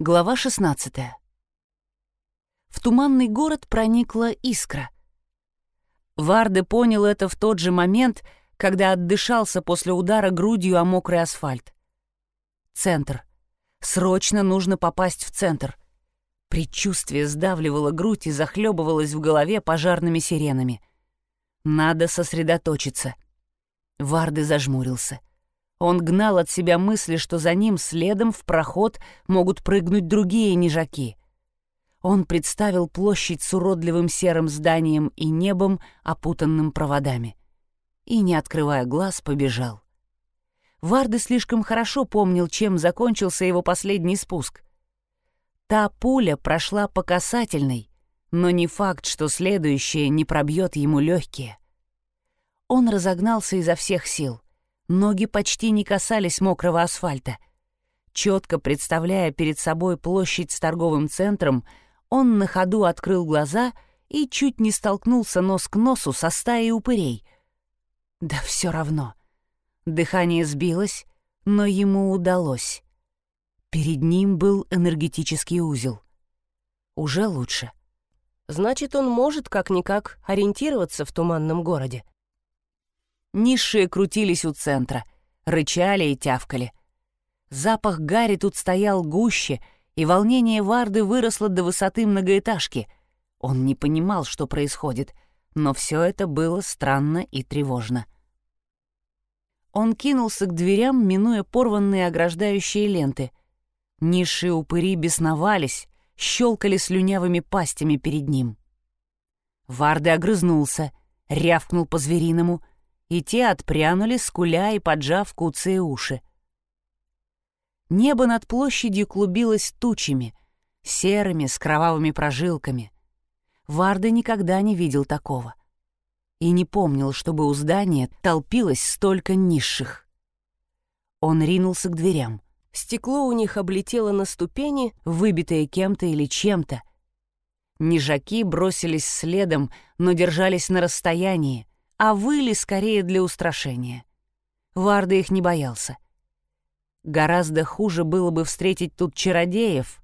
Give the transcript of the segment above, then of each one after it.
Глава 16. В туманный город проникла искра. Варде понял это в тот же момент, когда отдышался после удара грудью о мокрый асфальт. Центр. Срочно нужно попасть в центр. Предчувствие сдавливало грудь и захлебывалось в голове пожарными сиренами. Надо сосредоточиться. Варды зажмурился. Он гнал от себя мысли, что за ним следом в проход могут прыгнуть другие нежаки. Он представил площадь с уродливым серым зданием и небом, опутанным проводами. И, не открывая глаз, побежал. Варды слишком хорошо помнил, чем закончился его последний спуск. Та пуля прошла по касательной, но не факт, что следующая не пробьет ему легкие. Он разогнался изо всех сил — Ноги почти не касались мокрого асфальта. Четко представляя перед собой площадь с торговым центром, он на ходу открыл глаза и чуть не столкнулся нос к носу со стаей упырей. Да все равно. Дыхание сбилось, но ему удалось. Перед ним был энергетический узел. Уже лучше. Значит, он может как-никак ориентироваться в туманном городе. Низшие крутились у центра, рычали и тявкали. Запах гари тут стоял гуще, и волнение Варды выросло до высоты многоэтажки. Он не понимал, что происходит, но все это было странно и тревожно. Он кинулся к дверям, минуя порванные ограждающие ленты. Низшие упыри бесновались, щелкали слюнявыми пастями перед ним. Варды огрызнулся, рявкнул по-звериному — и те отпрянули, скуля и поджав куцые уши. Небо над площадью клубилось тучами, серыми, с кровавыми прожилками. Варда никогда не видел такого. И не помнил, чтобы у здания толпилось столько низших. Он ринулся к дверям. Стекло у них облетело на ступени, выбитое кем-то или чем-то. Нижаки бросились следом, но держались на расстоянии, а выли скорее для устрашения. Варда их не боялся. Гораздо хуже было бы встретить тут чародеев,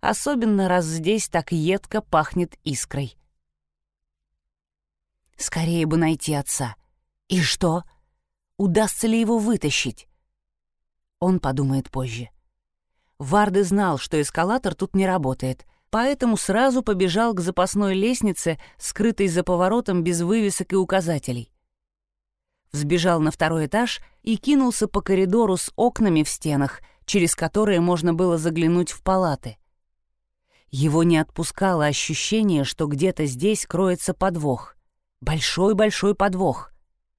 особенно раз здесь так едко пахнет искрой. Скорее бы найти отца. И что? Удастся ли его вытащить? Он подумает позже. Варды знал, что эскалатор тут не работает — поэтому сразу побежал к запасной лестнице, скрытой за поворотом без вывесок и указателей. Взбежал на второй этаж и кинулся по коридору с окнами в стенах, через которые можно было заглянуть в палаты. Его не отпускало ощущение, что где-то здесь кроется подвох. Большой-большой подвох.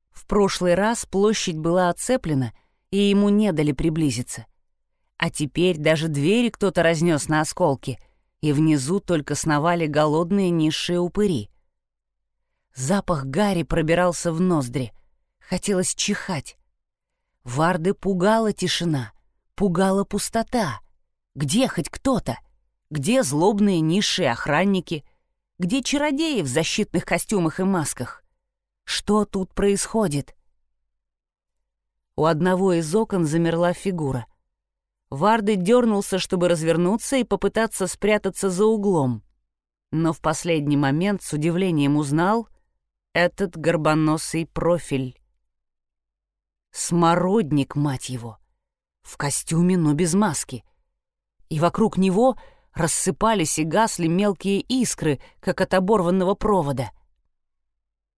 В прошлый раз площадь была оцеплена, и ему не дали приблизиться. А теперь даже двери кто-то разнес на осколки — и внизу только сновали голодные низшие упыри. Запах гари пробирался в ноздри. Хотелось чихать. Варды пугала тишина, пугала пустота. Где хоть кто-то? Где злобные низшие охранники? Где чародеи в защитных костюмах и масках? Что тут происходит? У одного из окон замерла фигура. Варды дернулся, чтобы развернуться и попытаться спрятаться за углом. Но в последний момент с удивлением узнал этот горбоносый профиль. Смородник, мать его! В костюме, но без маски. И вокруг него рассыпались и гасли мелкие искры, как от оборванного провода.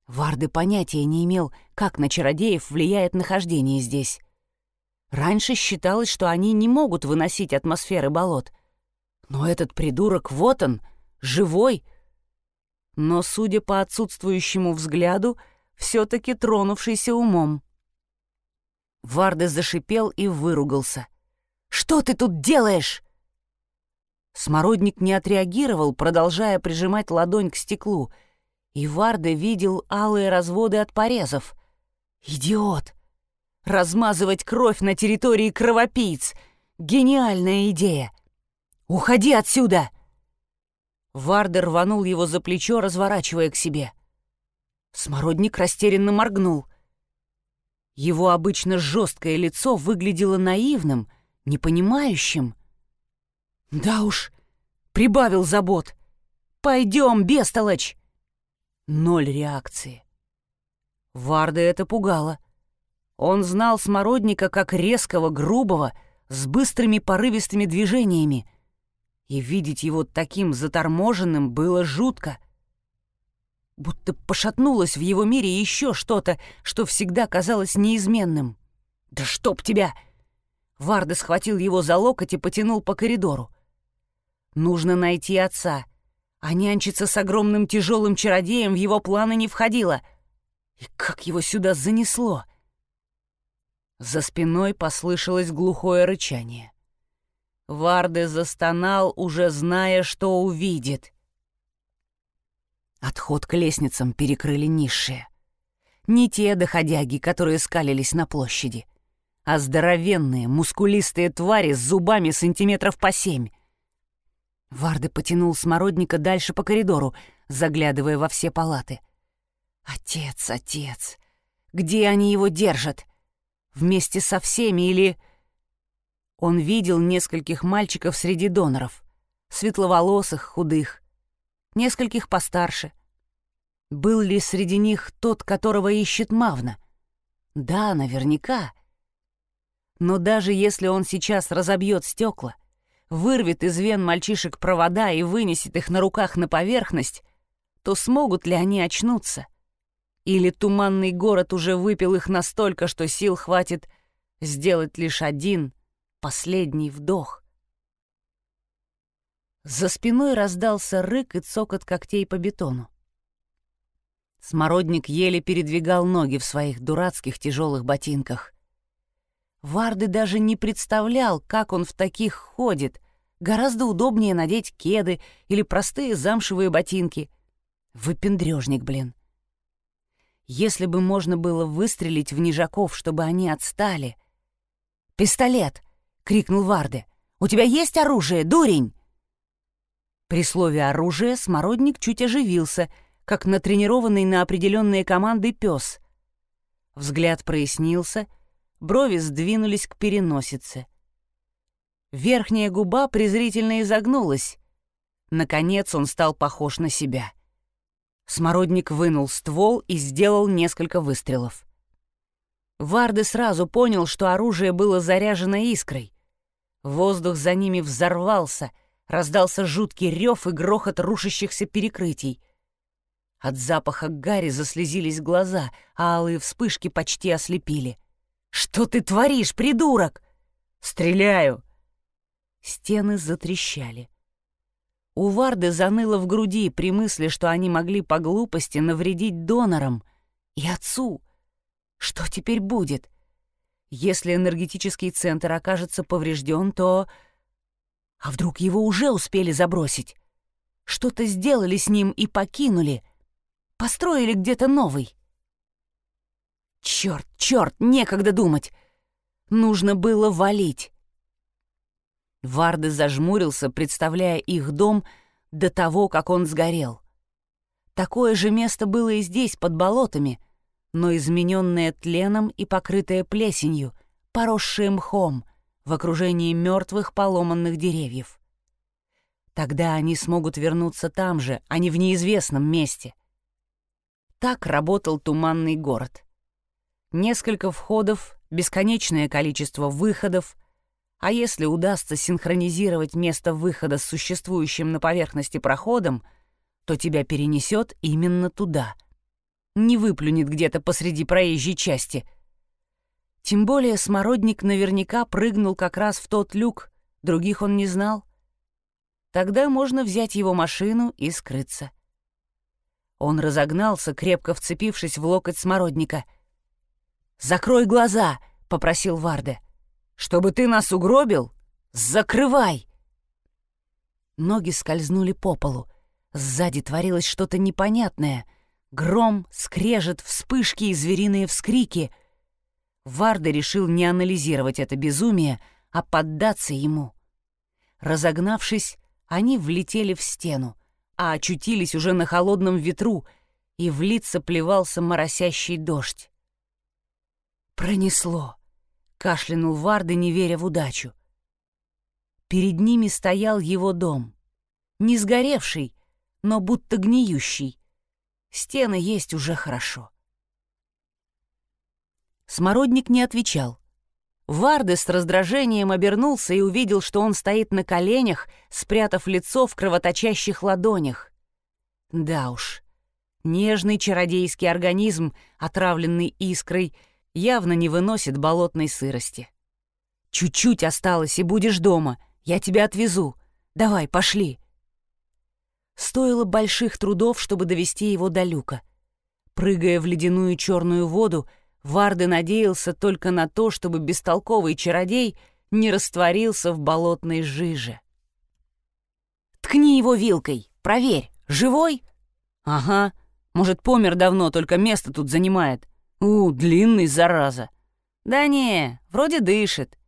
Варды понятия не имел, как на чародеев влияет нахождение здесь. Раньше считалось, что они не могут выносить атмосферы болот. Но этот придурок, вот он, живой. Но, судя по отсутствующему взгляду, все-таки тронувшийся умом. Варде зашипел и выругался. «Что ты тут делаешь?» Смородник не отреагировал, продолжая прижимать ладонь к стеклу, и Варде видел алые разводы от порезов. «Идиот!» Размазывать кровь на территории кровопийц. Гениальная идея. Уходи отсюда!» Вардер рванул его за плечо, разворачивая к себе. Смородник растерянно моргнул. Его обычно жесткое лицо выглядело наивным, непонимающим. Да уж, прибавил забот. Пойдем, бестолочь. Ноль реакции. Варда это пугало. Он знал Смородника как резкого, грубого, с быстрыми порывистыми движениями. И видеть его таким заторможенным было жутко. Будто пошатнулось в его мире еще что-то, что всегда казалось неизменным. «Да чтоб тебя!» Варда схватил его за локоть и потянул по коридору. «Нужно найти отца», а нянчиться с огромным тяжелым чародеем в его планы не входило. И как его сюда занесло? За спиной послышалось глухое рычание. Варде застонал, уже зная, что увидит. Отход к лестницам перекрыли низшие. Не те доходяги, которые скалились на площади, а здоровенные, мускулистые твари с зубами сантиметров по семь. Варды потянул смородника дальше по коридору, заглядывая во все палаты. «Отец, отец, где они его держат? Вместе со всеми или...» Он видел нескольких мальчиков среди доноров, светловолосых, худых, нескольких постарше. Был ли среди них тот, которого ищет Мавна? Да, наверняка. Но даже если он сейчас разобьет стекла, вырвет из вен мальчишек провода и вынесет их на руках на поверхность, то смогут ли они очнуться? Или туманный город уже выпил их настолько, что сил хватит сделать лишь один, последний вдох? За спиной раздался рык и цокот когтей по бетону. Смородник еле передвигал ноги в своих дурацких тяжелых ботинках. Варды даже не представлял, как он в таких ходит, Гораздо удобнее надеть кеды или простые замшевые ботинки. Выпендрежник, блин. Если бы можно было выстрелить в нежаков, чтобы они отстали. «Пистолет!» — крикнул Варде. «У тебя есть оружие, дурень?» При слове «оружие» смородник чуть оживился, как натренированный на определенные команды пес. Взгляд прояснился, брови сдвинулись к переносице. Верхняя губа презрительно изогнулась. Наконец он стал похож на себя. Смородник вынул ствол и сделал несколько выстрелов. Варды сразу понял, что оружие было заряжено искрой. Воздух за ними взорвался, раздался жуткий рев и грохот рушащихся перекрытий. От запаха гари заслезились глаза, а алые вспышки почти ослепили. «Что ты творишь, придурок?» «Стреляю!» Стены затрещали. У Варды заныло в груди при мысли, что они могли по глупости навредить донорам и отцу. Что теперь будет? Если энергетический центр окажется поврежден, то... А вдруг его уже успели забросить? Что-то сделали с ним и покинули. Построили где-то новый. Черт, черт, некогда думать. Нужно было валить. Варды зажмурился, представляя их дом до того, как он сгорел. Такое же место было и здесь, под болотами, но измененное тленом и покрытое плесенью, поросшее мхом, в окружении мертвых поломанных деревьев. Тогда они смогут вернуться там же, а не в неизвестном месте. Так работал туманный город. Несколько входов, бесконечное количество выходов, а если удастся синхронизировать место выхода с существующим на поверхности проходом, то тебя перенесет именно туда. Не выплюнет где-то посреди проезжей части. Тем более смородник наверняка прыгнул как раз в тот люк, других он не знал. Тогда можно взять его машину и скрыться. Он разогнался, крепко вцепившись в локоть смородника. «Закрой глаза!» — попросил Варде. Чтобы ты нас угробил? Закрывай!» Ноги скользнули по полу. Сзади творилось что-то непонятное. Гром, скрежет, вспышки и звериные вскрики. Варда решил не анализировать это безумие, а поддаться ему. Разогнавшись, они влетели в стену, а очутились уже на холодном ветру, и в лица плевался моросящий дождь. Пронесло кашлянул Варды, не веря в удачу. Перед ними стоял его дом. Не сгоревший, но будто гниющий. Стены есть уже хорошо. Смородник не отвечал. Варде с раздражением обернулся и увидел, что он стоит на коленях, спрятав лицо в кровоточащих ладонях. Да уж, нежный чародейский организм, отравленный искрой, явно не выносит болотной сырости. «Чуть-чуть осталось, и будешь дома. Я тебя отвезу. Давай, пошли». Стоило больших трудов, чтобы довести его до люка. Прыгая в ледяную черную воду, Варды надеялся только на то, чтобы бестолковый чародей не растворился в болотной жиже. «Ткни его вилкой, проверь, живой?» «Ага, может, помер давно, только место тут занимает. У, длинный, зараза!» «Да не, вроде дышит».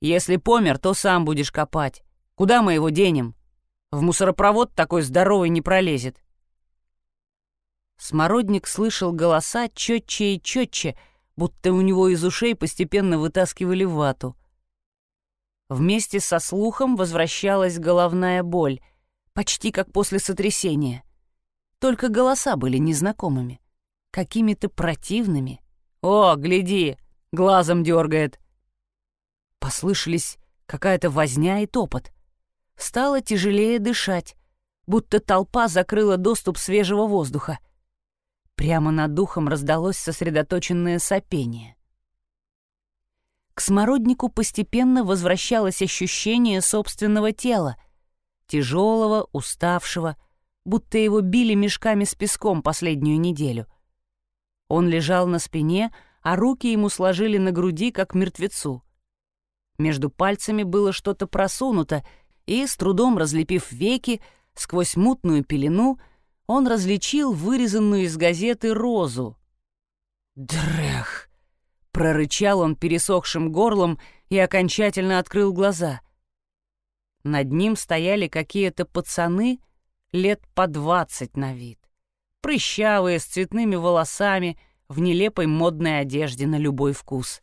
«Если помер, то сам будешь копать. Куда мы его денем? В мусоропровод такой здоровый не пролезет». Смородник слышал голоса четче и четче, будто у него из ушей постепенно вытаскивали вату. Вместе со слухом возвращалась головная боль, почти как после сотрясения. Только голоса были незнакомыми, какими-то противными. «О, гляди, глазом дергает!» Послышались какая-то возня и топот. Стало тяжелее дышать, будто толпа закрыла доступ свежего воздуха. Прямо над духом раздалось сосредоточенное сопение. К смороднику постепенно возвращалось ощущение собственного тела, тяжелого, уставшего, будто его били мешками с песком последнюю неделю. Он лежал на спине, а руки ему сложили на груди, как мертвецу. Между пальцами было что-то просунуто, и, с трудом разлепив веки, сквозь мутную пелену, он различил вырезанную из газеты розу. «Дрех!» — прорычал он пересохшим горлом и окончательно открыл глаза. Над ним стояли какие-то пацаны лет по двадцать на вид. Прыщавые, с цветными волосами, в нелепой модной одежде на любой вкус.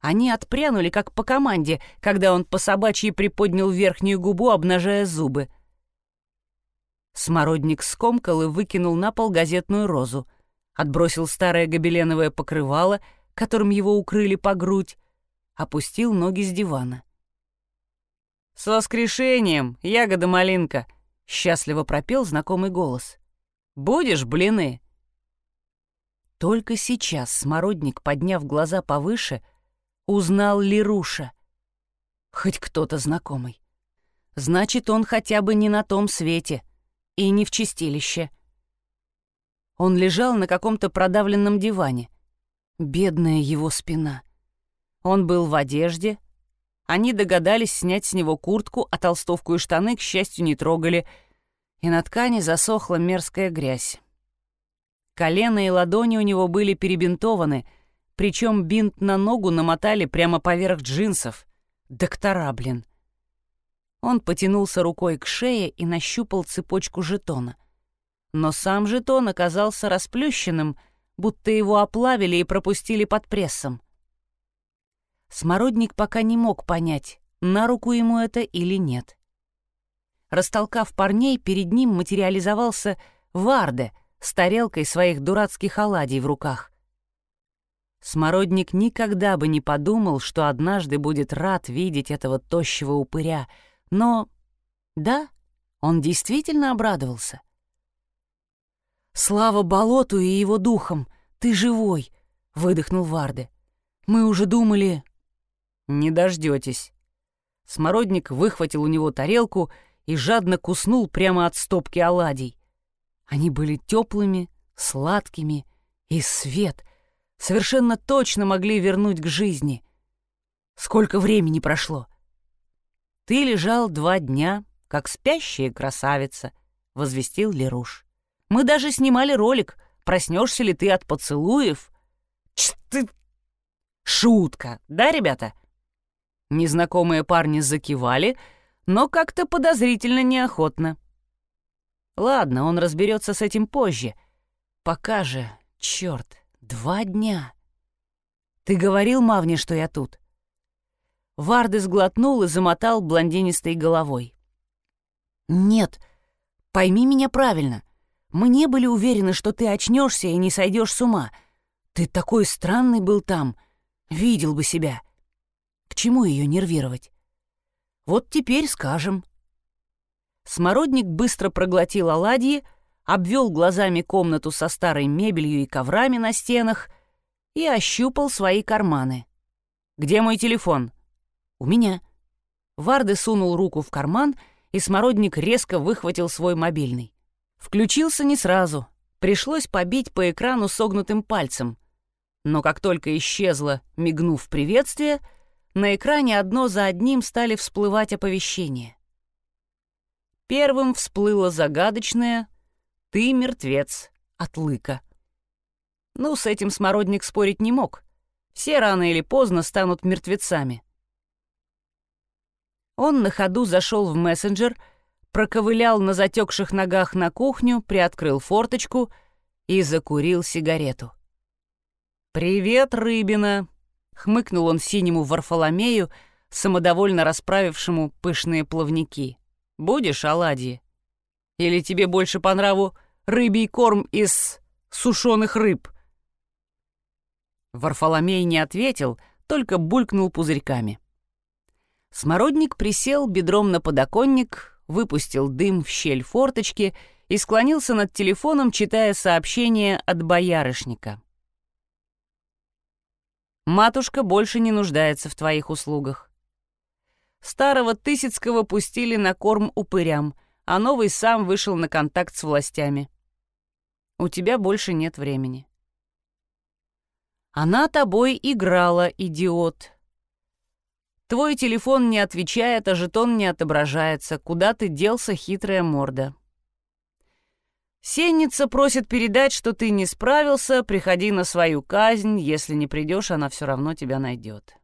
Они отпрянули, как по команде, когда он по собачьи приподнял верхнюю губу, обнажая зубы — Смородник скомкал и выкинул на пол газетную розу, отбросил старое гобеленовое покрывало, которым его укрыли по грудь, опустил ноги с дивана. «С воскрешением, ягода-малинка!» — счастливо пропел знакомый голос. «Будешь блины?» Только сейчас Смородник, подняв глаза повыше, узнал Лируша. Хоть кто-то знакомый. Значит, он хотя бы не на том свете — и не в чистилище. Он лежал на каком-то продавленном диване. Бедная его спина. Он был в одежде. Они догадались снять с него куртку, а толстовку и штаны, к счастью, не трогали, и на ткани засохла мерзкая грязь. Колено и ладони у него были перебинтованы, причем бинт на ногу намотали прямо поверх джинсов. Доктора, блин. Он потянулся рукой к шее и нащупал цепочку жетона. Но сам жетон оказался расплющенным, будто его оплавили и пропустили под прессом. Смородник пока не мог понять, на руку ему это или нет. Растолкав парней, перед ним материализовался Варде с тарелкой своих дурацких оладий в руках. Смородник никогда бы не подумал, что однажды будет рад видеть этого тощего упыря — но да, он действительно обрадовался. «Слава болоту и его духам! Ты живой!» — выдохнул Варде. «Мы уже думали...» «Не дождетесь». Смородник выхватил у него тарелку и жадно куснул прямо от стопки оладий. Они были теплыми, сладкими, и свет совершенно точно могли вернуть к жизни. Сколько времени прошло? «Ты лежал два дня, как спящая красавица», — возвестил Леруш. «Мы даже снимали ролик, проснешься ли ты от поцелуев». «Ч ты...» «Шутка, да, ребята?» Незнакомые парни закивали, но как-то подозрительно неохотно. Ладно, он разберется с этим позже. Пока же, черт, два дня. Ты говорил Мавне, что я тут? Варды сглотнул и замотал блондинистой головой. «Нет, пойми меня правильно. Мы не были уверены, что ты очнешься и не сойдешь с ума. Ты такой странный был там. Видел бы себя. К чему ее нервировать? Вот теперь скажем». Смородник быстро проглотил оладьи, обвел глазами комнату со старой мебелью и коврами на стенах и ощупал свои карманы. «Где мой телефон?» «У меня». Варды сунул руку в карман, и Смородник резко выхватил свой мобильный. Включился не сразу. Пришлось побить по экрану согнутым пальцем. Но как только исчезло, мигнув приветствие, на экране одно за одним стали всплывать оповещения. Первым всплыло загадочное «Ты мертвец» от Лыка. Ну, с этим Смородник спорить не мог. Все рано или поздно станут мертвецами. Он на ходу зашел в мессенджер, проковылял на затекших ногах на кухню, приоткрыл форточку и закурил сигарету. «Привет, рыбина!» — хмыкнул он синему Варфоломею, самодовольно расправившему пышные плавники. «Будешь оладьи? Или тебе больше по нраву рыбий корм из сушеных рыб?» Варфоломей не ответил, только булькнул пузырьками. Смородник присел бедром на подоконник, выпустил дым в щель форточки и склонился над телефоном, читая сообщение от боярышника. «Матушка больше не нуждается в твоих услугах. Старого Тысяцкого пустили на корм упырям, а новый сам вышел на контакт с властями. У тебя больше нет времени». «Она тобой играла, идиот», Твой телефон не отвечает, а жетон не отображается. Куда ты делся, хитрая морда? Сенница просит передать, что ты не справился, приходи на свою казнь. Если не придешь, она все равно тебя найдет.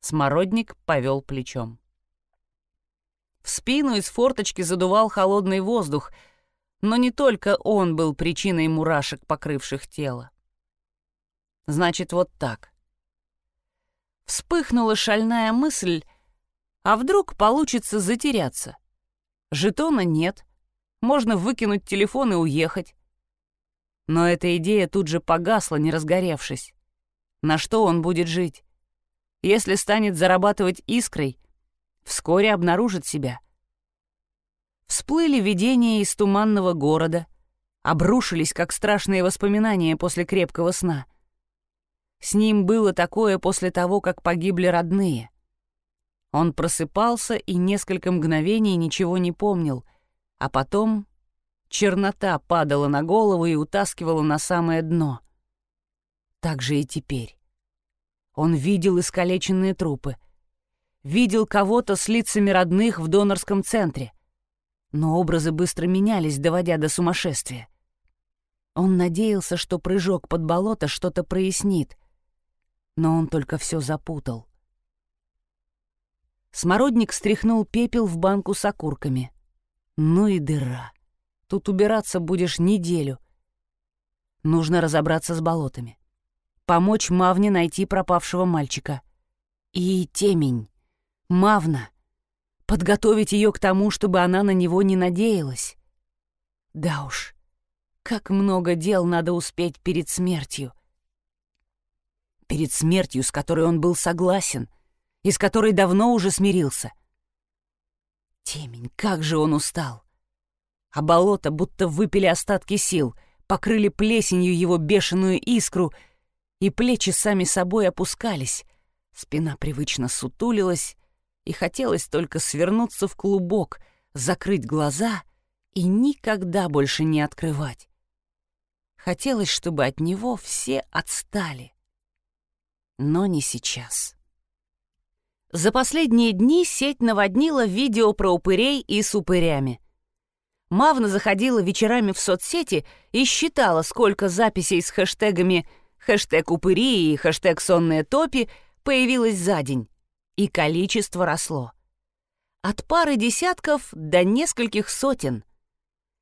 Смородник повел плечом. В спину из форточки задувал холодный воздух, но не только он был причиной мурашек, покрывших тело. Значит, вот так вспыхнула шальная мысль, а вдруг получится затеряться. Жетона нет, можно выкинуть телефон и уехать. Но эта идея тут же погасла, не разгоревшись. На что он будет жить? Если станет зарабатывать искрой, вскоре обнаружит себя. Всплыли видения из туманного города, обрушились, как страшные воспоминания после крепкого сна — с ним было такое после того, как погибли родные. Он просыпался и несколько мгновений ничего не помнил, а потом чернота падала на голову и утаскивала на самое дно. Так же и теперь. Он видел искалеченные трупы, видел кого-то с лицами родных в донорском центре, но образы быстро менялись, доводя до сумасшествия. Он надеялся, что прыжок под болото что-то прояснит — но он только все запутал. Смородник стряхнул пепел в банку с окурками. Ну и дыра. Тут убираться будешь неделю. Нужно разобраться с болотами. Помочь Мавне найти пропавшего мальчика. И темень. Мавна. Подготовить ее к тому, чтобы она на него не надеялась. Да уж, как много дел надо успеть перед смертью перед смертью, с которой он был согласен и с которой давно уже смирился. Темень, как же он устал! А болото будто выпили остатки сил, покрыли плесенью его бешеную искру, и плечи сами собой опускались, спина привычно сутулилась, и хотелось только свернуться в клубок, закрыть глаза и никогда больше не открывать. Хотелось, чтобы от него все отстали но не сейчас. За последние дни сеть наводнила видео про упырей и с упырями. Мавна заходила вечерами в соцсети и считала, сколько записей с хэштегами «хэштег упыри» и «хэштег сонные топи» появилось за день, и количество росло. От пары десятков до нескольких сотен.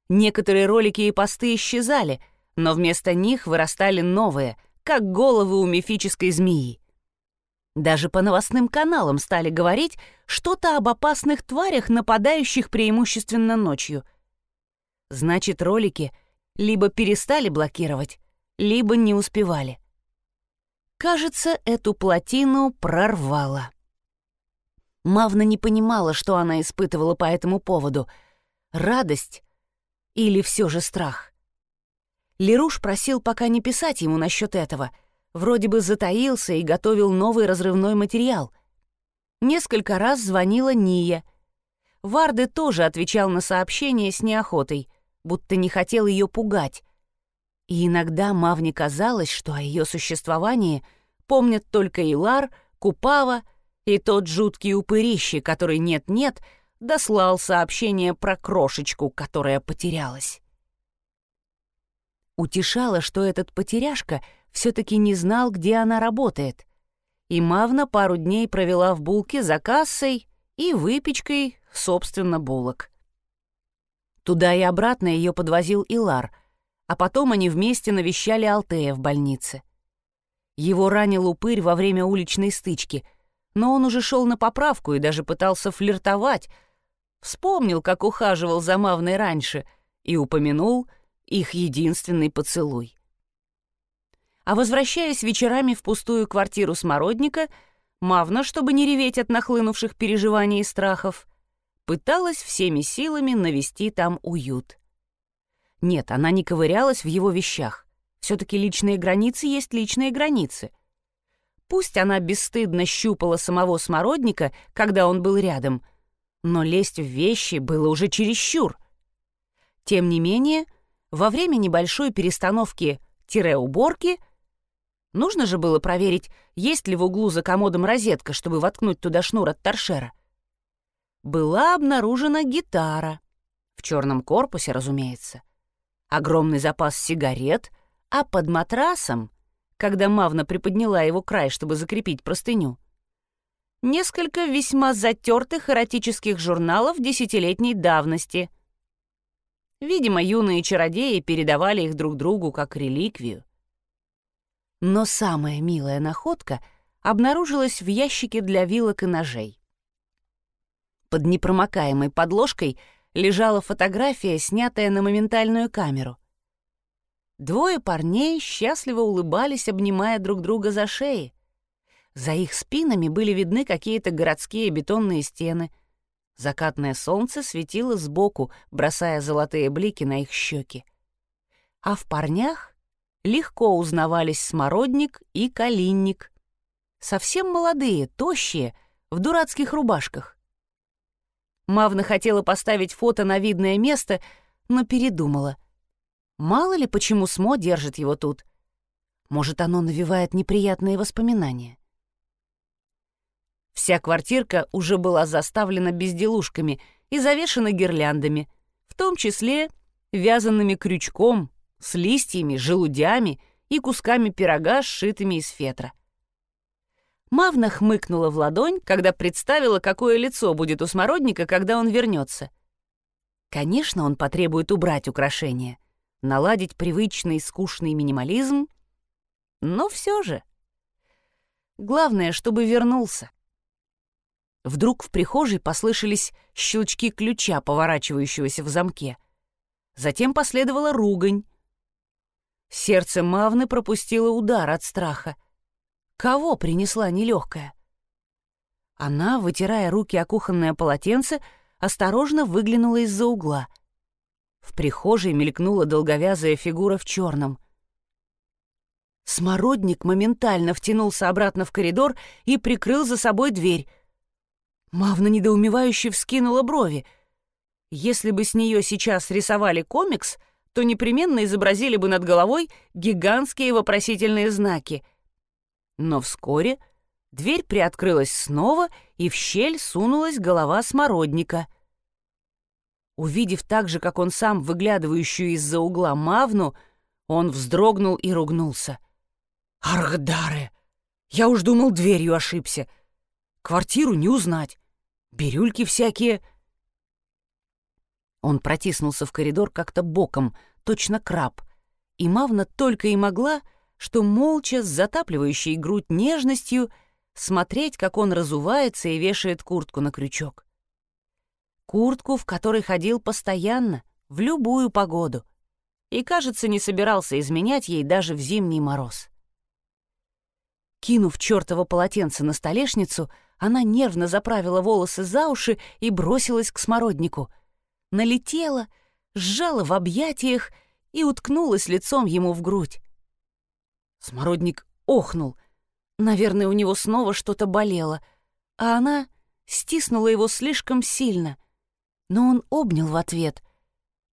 Некоторые ролики и посты исчезали, но вместо них вырастали новые, как головы у мифической змеи. Даже по новостным каналам стали говорить что-то об опасных тварях, нападающих преимущественно ночью. Значит, ролики либо перестали блокировать, либо не успевали. Кажется, эту плотину прорвало. Мавна не понимала, что она испытывала по этому поводу. Радость или все же страх? Леруш просил пока не писать ему насчет этого. Вроде бы затаился и готовил новый разрывной материал. Несколько раз звонила Ния. Варды тоже отвечал на сообщения с неохотой, будто не хотел ее пугать. И иногда Мавне казалось, что о ее существовании помнят только Илар, Купава и тот жуткий упырище, который нет-нет дослал сообщение про крошечку, которая потерялась. Утешало, что этот потеряшка все-таки не знал, где она работает. И Мавна пару дней провела в булке за кассой и выпечкой, собственно, булок. Туда и обратно ее подвозил Илар, а потом они вместе навещали Алтея в больнице. Его ранил упырь во время уличной стычки, но он уже шел на поправку и даже пытался флиртовать. Вспомнил, как ухаживал за Мавной раньше, и упомянул их единственный поцелуй. А возвращаясь вечерами в пустую квартиру смородника, Мавна, чтобы не реветь от нахлынувших переживаний и страхов, пыталась всеми силами навести там уют. Нет, она не ковырялась в его вещах. Все-таки личные границы есть личные границы. Пусть она бесстыдно щупала самого смородника, когда он был рядом, но лезть в вещи было уже чересчур. Тем не менее, во время небольшой перестановки-уборки нужно же было проверить, есть ли в углу за комодом розетка, чтобы воткнуть туда шнур от торшера. Была обнаружена гитара. В черном корпусе, разумеется. Огромный запас сигарет — а под матрасом, когда Мавна приподняла его край, чтобы закрепить простыню, несколько весьма затертых эротических журналов десятилетней давности. Видимо, юные чародеи передавали их друг другу как реликвию. Но самая милая находка обнаружилась в ящике для вилок и ножей. Под непромокаемой подложкой лежала фотография, снятая на моментальную камеру — Двое парней счастливо улыбались, обнимая друг друга за шеи. За их спинами были видны какие-то городские бетонные стены. Закатное солнце светило сбоку, бросая золотые блики на их щеки. А в парнях легко узнавались смородник и калинник. Совсем молодые, тощие, в дурацких рубашках. Мавна хотела поставить фото на видное место, но передумала — Мало ли почему СМО держит его тут. Может, оно навевает неприятные воспоминания. Вся квартирка уже была заставлена безделушками и завешена гирляндами, в том числе вязанными крючком, с листьями, желудями и кусками пирога, сшитыми из фетра. Мавна хмыкнула в ладонь, когда представила, какое лицо будет у смородника, когда он вернется. Конечно, он потребует убрать украшения — наладить привычный скучный минимализм, но все же. Главное, чтобы вернулся. Вдруг в прихожей послышались щелчки ключа, поворачивающегося в замке. Затем последовала ругань. Сердце Мавны пропустило удар от страха. Кого принесла нелегкая? Она, вытирая руки о кухонное полотенце, осторожно выглянула из-за угла — в прихожей мелькнула долговязая фигура в черном. Смородник моментально втянулся обратно в коридор и прикрыл за собой дверь. Мавна недоумевающе вскинула брови. Если бы с нее сейчас рисовали комикс, то непременно изобразили бы над головой гигантские вопросительные знаки. Но вскоре дверь приоткрылась снова, и в щель сунулась голова смородника — Увидев так же, как он сам, выглядывающую из-за угла Мавну, он вздрогнул и ругнулся. «Аргдаре! Я уж думал, дверью ошибся. Квартиру не узнать. Бирюльки всякие...» Он протиснулся в коридор как-то боком, точно краб, и Мавна только и могла, что молча, с затапливающей грудь нежностью, смотреть, как он разувается и вешает куртку на крючок. Куртку, в которой ходил постоянно, в любую погоду, и, кажется, не собирался изменять ей даже в зимний мороз. Кинув чертово полотенце на столешницу, она нервно заправила волосы за уши и бросилась к смороднику. Налетела, сжала в объятиях и уткнулась лицом ему в грудь. Смородник охнул. Наверное, у него снова что-то болело, а она стиснула его слишком сильно. Но он обнял в ответ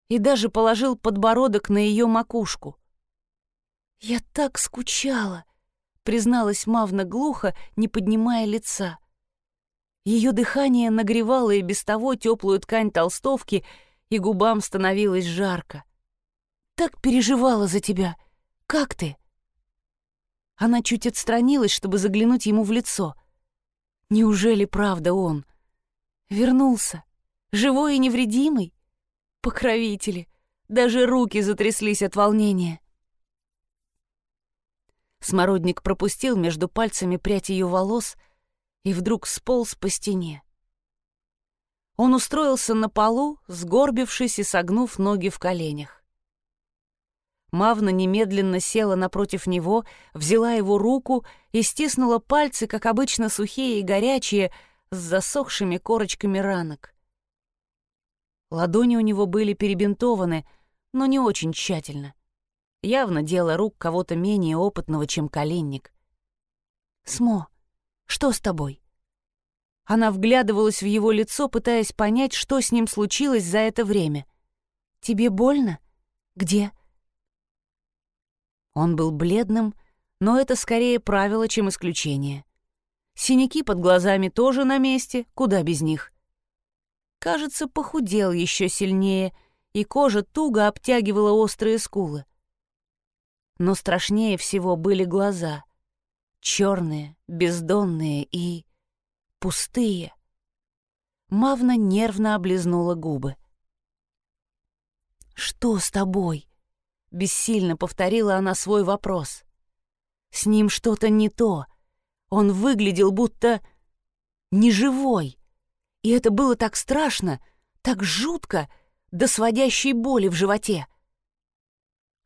и даже положил подбородок на ее макушку. «Я так скучала!» — призналась Мавна глухо, не поднимая лица. Ее дыхание нагревало и без того теплую ткань толстовки, и губам становилось жарко. «Так переживала за тебя. Как ты?» Она чуть отстранилась, чтобы заглянуть ему в лицо. Неужели правда он? Вернулся, живой и невредимый? Покровители, даже руки затряслись от волнения. Смородник пропустил между пальцами прядь ее волос — и вдруг сполз по стене. Он устроился на полу, сгорбившись и согнув ноги в коленях. Мавна немедленно села напротив него, взяла его руку и стиснула пальцы, как обычно сухие и горячие, с засохшими корочками ранок. Ладони у него были перебинтованы, но не очень тщательно. Явно дело рук кого-то менее опытного, чем коленник. «Смо, что с тобой?» Она вглядывалась в его лицо, пытаясь понять, что с ним случилось за это время. «Тебе больно? Где?» Он был бледным, но это скорее правило, чем исключение. Синяки под глазами тоже на месте, куда без них. Кажется, похудел еще сильнее, и кожа туго обтягивала острые скулы. Но страшнее всего были глаза — черные, бездонные и пустые. Мавна нервно облизнула губы. «Что с тобой?» — бессильно повторила она свой вопрос. «С ним что-то не то. Он выглядел будто неживой. И это было так страшно, так жутко, до сводящей боли в животе».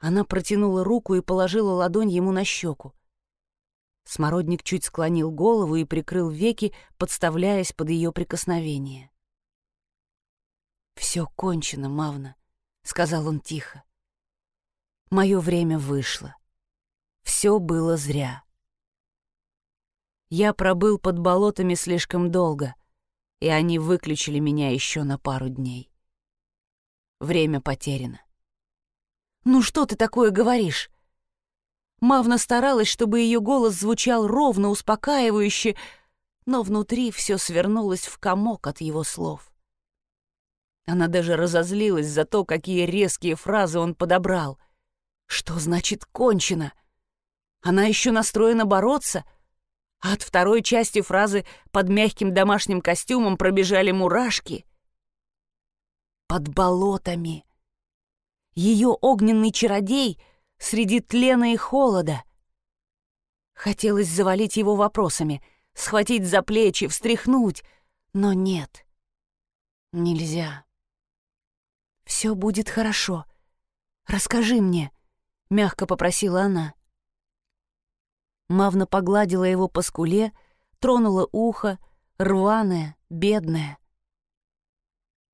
Она протянула руку и положила ладонь ему на щеку. Смородник чуть склонил голову и прикрыл веки, подставляясь под ее прикосновение. «Все кончено, Мавна», — сказал он тихо. «Мое время вышло. Все было зря. Я пробыл под болотами слишком долго, и они выключили меня еще на пару дней. Время потеряно». «Ну что ты такое говоришь?» Мавна старалась, чтобы ее голос звучал ровно, успокаивающе, но внутри все свернулось в комок от его слов. Она даже разозлилась за то, какие резкие фразы он подобрал. Что значит «кончено»? Она еще настроена бороться? А от второй части фразы под мягким домашним костюмом пробежали мурашки. Под болотами. Ее огненный чародей — среди тлена и холода. Хотелось завалить его вопросами, схватить за плечи, встряхнуть, но нет. Нельзя. Все будет хорошо. Расскажи мне, мягко попросила она. Мавна погладила его по скуле, тронула ухо, рваное, бедное.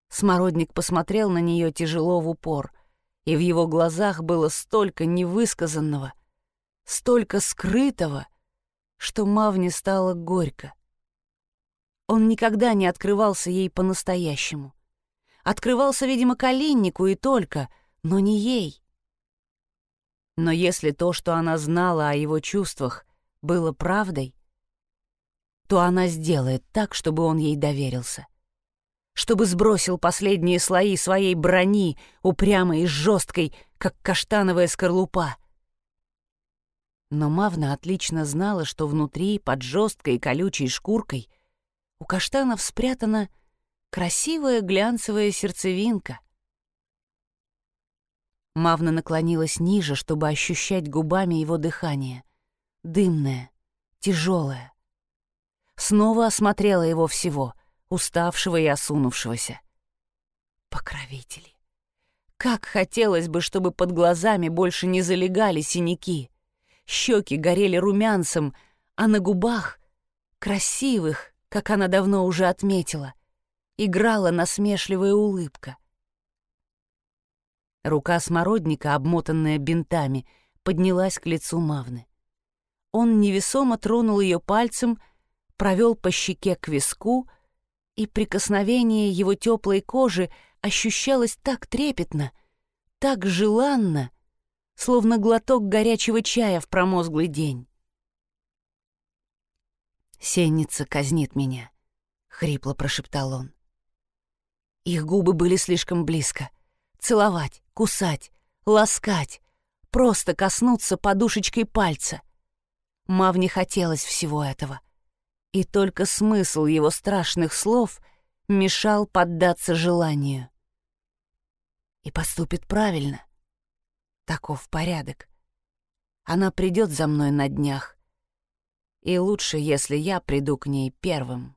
Смородник посмотрел на нее тяжело в упор — и в его глазах было столько невысказанного, столько скрытого, что Мавне стало горько. Он никогда не открывался ей по-настоящему. Открывался, видимо, коленнику и только, но не ей. Но если то, что она знала о его чувствах, было правдой, то она сделает так, чтобы он ей доверился чтобы сбросил последние слои своей брони, упрямой и жесткой, как каштановая скорлупа. Но Мавна отлично знала, что внутри, под жесткой колючей шкуркой, у каштанов спрятана красивая глянцевая сердцевинка. Мавна наклонилась ниже, чтобы ощущать губами его дыхание. Дымное, тяжелое. снова осмотрела его всего, уставшего и осунувшегося. Покровители. Как хотелось бы, чтобы под глазами больше не залегали синяки. Щеки горели румянцем, а на губах, красивых, как она давно уже отметила, играла насмешливая улыбка. Рука смородника, обмотанная бинтами, поднялась к лицу Мавны. Он невесомо тронул ее пальцем, провел по щеке к виску, и прикосновение его теплой кожи ощущалось так трепетно, так желанно, словно глоток горячего чая в промозглый день. «Сенница казнит меня», — хрипло прошептал он. Их губы были слишком близко. Целовать, кусать, ласкать, просто коснуться подушечкой пальца. Мавне хотелось всего этого. И только смысл его страшных слов мешал поддаться желанию. И поступит правильно. Таков порядок. Она придет за мной на днях. И лучше, если я приду к ней первым.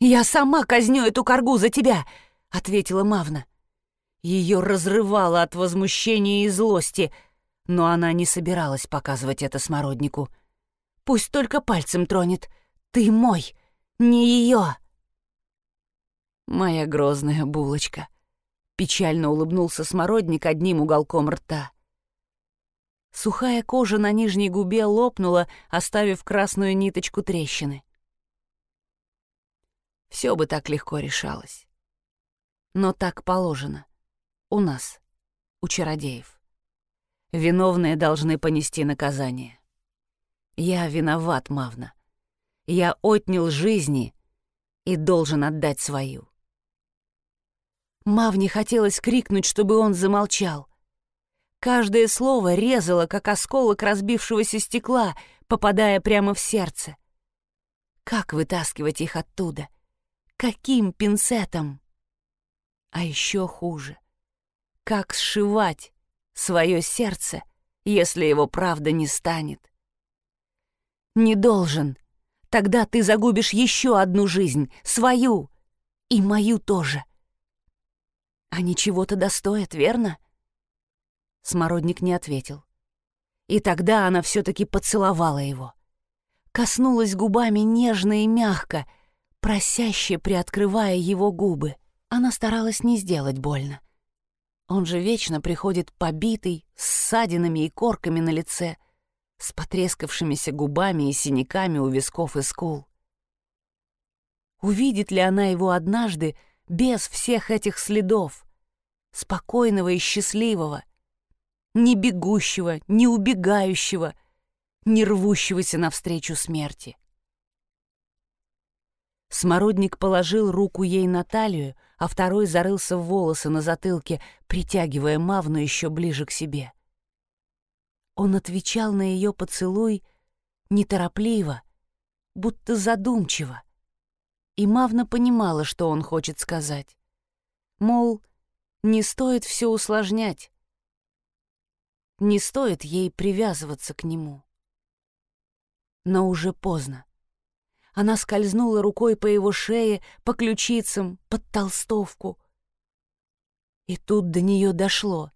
«Я сама казню эту коргу за тебя!» — ответила Мавна. Ее разрывало от возмущения и злости, но она не собиралась показывать это смороднику. «Пусть только пальцем тронет. Ты мой, не ее!» «Моя грозная булочка», — печально улыбнулся смородник одним уголком рта. Сухая кожа на нижней губе лопнула, оставив красную ниточку трещины. Все бы так легко решалось. Но так положено. У нас, у чародеев. Виновные должны понести наказание. Я виноват, Мавна. Я отнял жизни и должен отдать свою. Мавне хотелось крикнуть, чтобы он замолчал. Каждое слово резало, как осколок разбившегося стекла, попадая прямо в сердце. Как вытаскивать их оттуда? Каким пинцетом? А еще хуже как сшивать свое сердце, если его правда не станет. Не должен. Тогда ты загубишь еще одну жизнь, свою и мою тоже. Они чего-то достоят, верно? Смородник не ответил. И тогда она все-таки поцеловала его. Коснулась губами нежно и мягко, просяще приоткрывая его губы. Она старалась не сделать больно. Он же вечно приходит побитый, с ссадинами и корками на лице, с потрескавшимися губами и синяками у висков и скул. Увидит ли она его однажды без всех этих следов, спокойного и счастливого, не бегущего, не убегающего, не рвущегося навстречу смерти? Смородник положил руку ей на талию, а второй зарылся в волосы на затылке, притягивая Мавну еще ближе к себе. Он отвечал на ее поцелуй неторопливо, будто задумчиво. И Мавна понимала, что он хочет сказать. Мол, не стоит все усложнять. Не стоит ей привязываться к нему. Но уже поздно. Она скользнула рукой по его шее, по ключицам, под толстовку. И тут до нее дошло.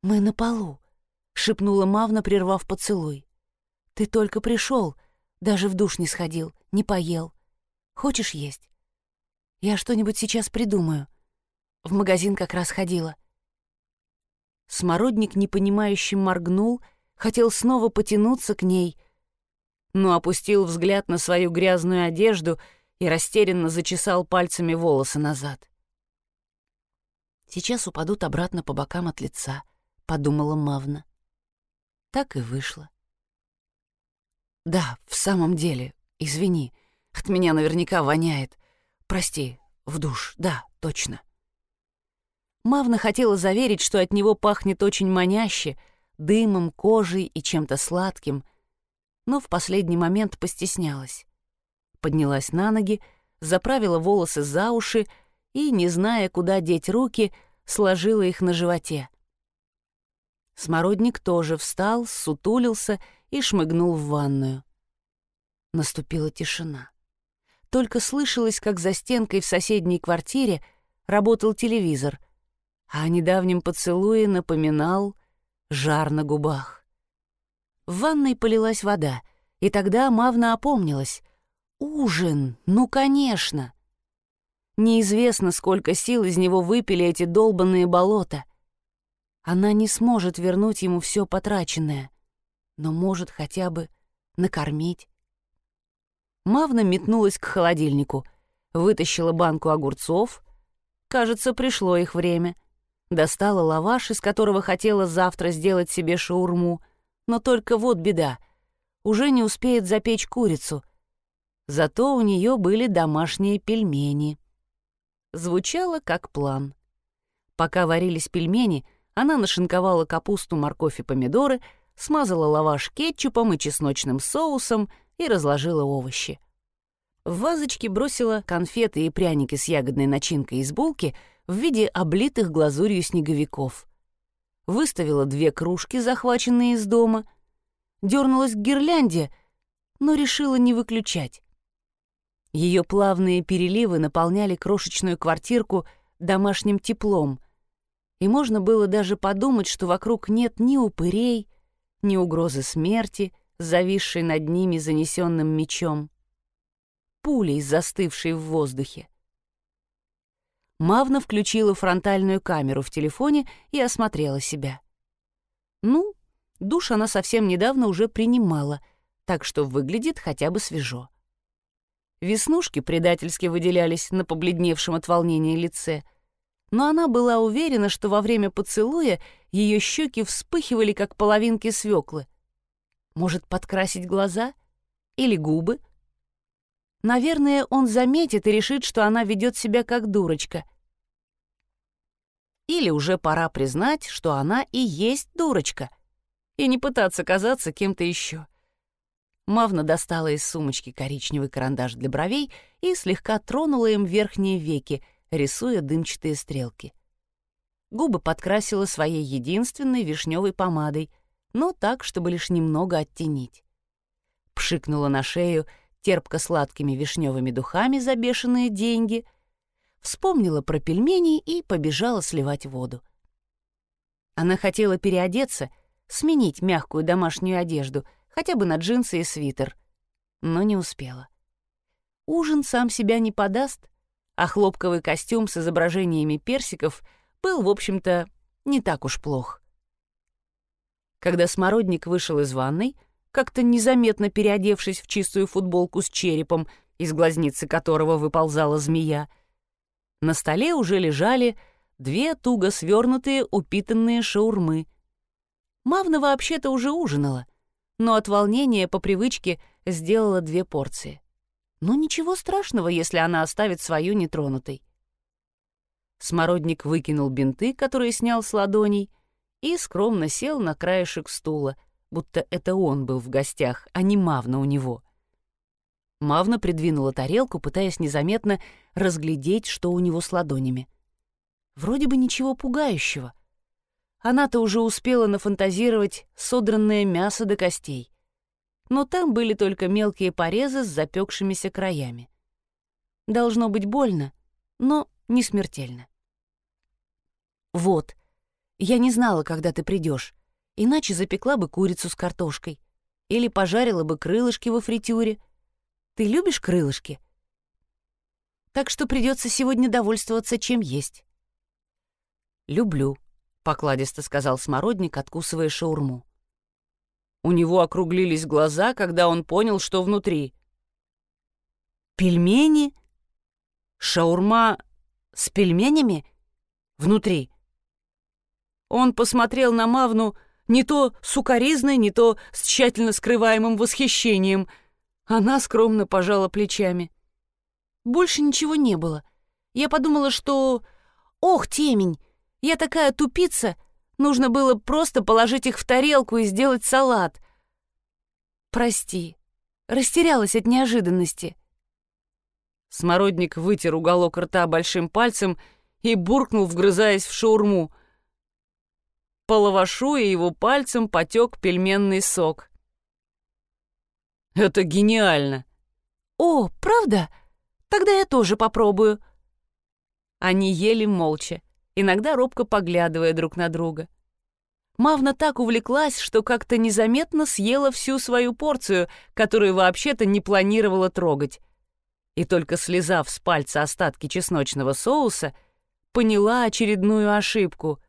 «Мы на полу», — шепнула Мавна, прервав поцелуй. «Ты только пришел, даже в душ не сходил, не поел. Хочешь есть? Я что-нибудь сейчас придумаю. В магазин как раз ходила». Смородник непонимающе моргнул, хотел снова потянуться к ней, но опустил взгляд на свою грязную одежду и растерянно зачесал пальцами волосы назад. «Сейчас упадут обратно по бокам от лица», — подумала Мавна. Так и вышло. «Да, в самом деле, извини, от меня наверняка воняет. Прости, в душ, да, точно». Мавна хотела заверить, что от него пахнет очень маняще, дымом, кожей и чем-то сладким — но в последний момент постеснялась. Поднялась на ноги, заправила волосы за уши и, не зная, куда деть руки, сложила их на животе. Смородник тоже встал, сутулился и шмыгнул в ванную. Наступила тишина. Только слышалось, как за стенкой в соседней квартире работал телевизор, а о недавнем поцелуе напоминал жар на губах. В ванной полилась вода, и тогда Мавна опомнилась. «Ужин! Ну, конечно!» Неизвестно, сколько сил из него выпили эти долбанные болота. Она не сможет вернуть ему все потраченное, но может хотя бы накормить. Мавна метнулась к холодильнику, вытащила банку огурцов. Кажется, пришло их время. Достала лаваш, из которого хотела завтра сделать себе шаурму. Но только вот беда. Уже не успеет запечь курицу. Зато у нее были домашние пельмени. Звучало как план. Пока варились пельмени, она нашинковала капусту, морковь и помидоры, смазала лаваш кетчупом и чесночным соусом — и разложила овощи. В вазочке бросила конфеты и пряники с ягодной начинкой из булки в виде облитых глазурью снеговиков. Выставила две кружки, захваченные из дома, дернулась к гирлянде, но решила не выключать. Ее плавные переливы наполняли крошечную квартирку домашним теплом, и можно было даже подумать, что вокруг нет ни упырей, ни угрозы смерти — зависшей над ними занесенным мечом, пулей, застывшей в воздухе. Мавна включила фронтальную камеру в телефоне и осмотрела себя. Ну, душ она совсем недавно уже принимала, так что выглядит хотя бы свежо. Веснушки предательски выделялись на побледневшем от волнения лице, но она была уверена, что во время поцелуя ее щеки вспыхивали, как половинки свеклы, может, подкрасить глаза? Или губы? Наверное, он заметит и решит, что она ведет себя как дурочка. Или уже пора признать, что она и есть дурочка, и не пытаться казаться кем-то еще. Мавна достала из сумочки коричневый карандаш для бровей и слегка тронула им верхние веки, рисуя дымчатые стрелки. Губы подкрасила своей единственной вишневой помадой — но так, чтобы лишь немного оттенить. Пшикнула на шею терпко-сладкими вишневыми духами за бешеные деньги, вспомнила про пельмени и побежала сливать воду. Она хотела переодеться, сменить мягкую домашнюю одежду, хотя бы на джинсы и свитер, но не успела. Ужин сам себя не подаст, а хлопковый костюм с изображениями персиков был, в общем-то, не так уж плох. Когда Смородник вышел из ванной, как-то незаметно переодевшись в чистую футболку с черепом, из глазницы которого выползала змея, на столе уже лежали две туго свернутые упитанные шаурмы. Мавна вообще-то уже ужинала, но от волнения по привычке сделала две порции. Но ничего страшного, если она оставит свою нетронутой. Смородник выкинул бинты, которые снял с ладоней, и скромно сел на краешек стула, будто это он был в гостях, а не Мавна у него. Мавна придвинула тарелку, пытаясь незаметно разглядеть, что у него с ладонями. Вроде бы ничего пугающего. Она-то уже успела нафантазировать содранное мясо до костей. Но там были только мелкие порезы с запекшимися краями. Должно быть больно, но не смертельно. Вот — я не знала, когда ты придешь, иначе запекла бы курицу с картошкой или пожарила бы крылышки во фритюре. Ты любишь крылышки? Так что придется сегодня довольствоваться чем есть. Люблю, покладисто сказал смородник, откусывая шаурму. У него округлились глаза, когда он понял, что внутри. Пельмени? Шаурма с пельменями? Внутри. Он посмотрел на Мавну не то с укоризной, не то с тщательно скрываемым восхищением. Она скромно пожала плечами. Больше ничего не было. Я подумала, что... Ох, темень! Я такая тупица! Нужно было просто положить их в тарелку и сделать салат. Прости. Растерялась от неожиданности. Смородник вытер уголок рта большим пальцем и буркнул, вгрызаясь в шаурму — по лавашу и его пальцем потек пельменный сок. Это гениально!» «О, правда? Тогда я тоже попробую». Они ели молча, иногда робко поглядывая друг на друга. Мавна так увлеклась, что как-то незаметно съела всю свою порцию, которую вообще-то не планировала трогать. И только слезав с пальца остатки чесночного соуса, поняла очередную ошибку.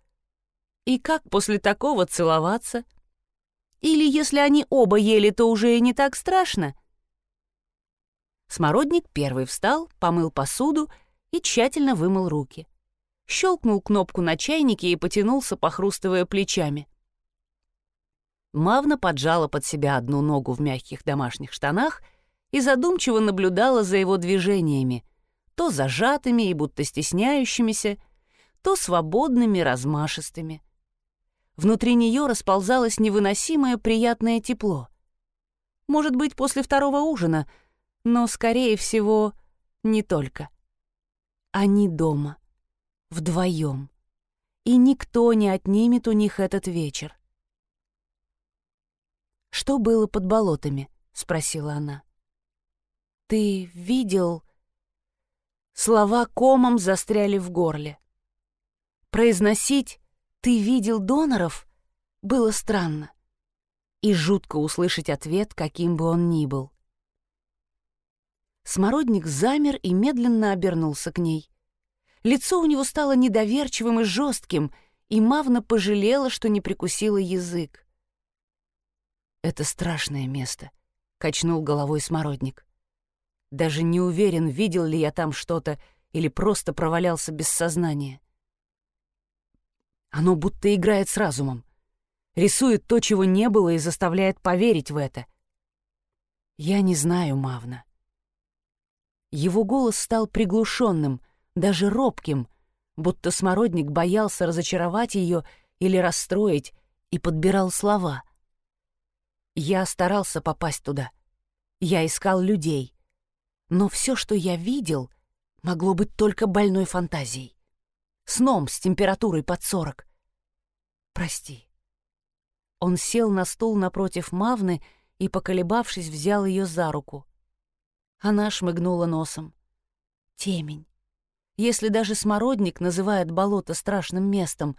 И как после такого целоваться? Или если они оба ели, то уже и не так страшно? Смородник первый встал, помыл посуду и тщательно вымыл руки щелкнул кнопку на чайнике и потянулся, похрустывая плечами. Мавна поджала под себя одну ногу в мягких домашних штанах и задумчиво наблюдала за его движениями, то зажатыми и будто стесняющимися, то свободными, размашистыми. Внутри нее расползалось невыносимое приятное тепло. Может быть, после второго ужина, но, скорее всего, не только. Они дома вдвоем, и никто не отнимет у них этот вечер. «Что было под болотами?» — спросила она. «Ты видел...» Слова комом застряли в горле. Произносить «ты видел доноров» было странно. И жутко услышать ответ, каким бы он ни был. Смородник замер и медленно обернулся к ней. Лицо у него стало недоверчивым и жестким, и Мавна пожалела, что не прикусила язык. «Это страшное место», — качнул головой смородник. «Даже не уверен, видел ли я там что-то или просто провалялся без сознания. Оно будто играет с разумом, рисует то, чего не было, и заставляет поверить в это. Я не знаю, Мавна». Его голос стал приглушенным — даже робким, будто смородник боялся разочаровать ее или расстроить и подбирал слова. Я старался попасть туда. Я искал людей. Но все, что я видел, могло быть только больной фантазией. Сном с температурой под сорок. Прости. Он сел на стул напротив Мавны и, поколебавшись, взял ее за руку. Она шмыгнула носом. Темень. Если даже смородник называет болото страшным местом,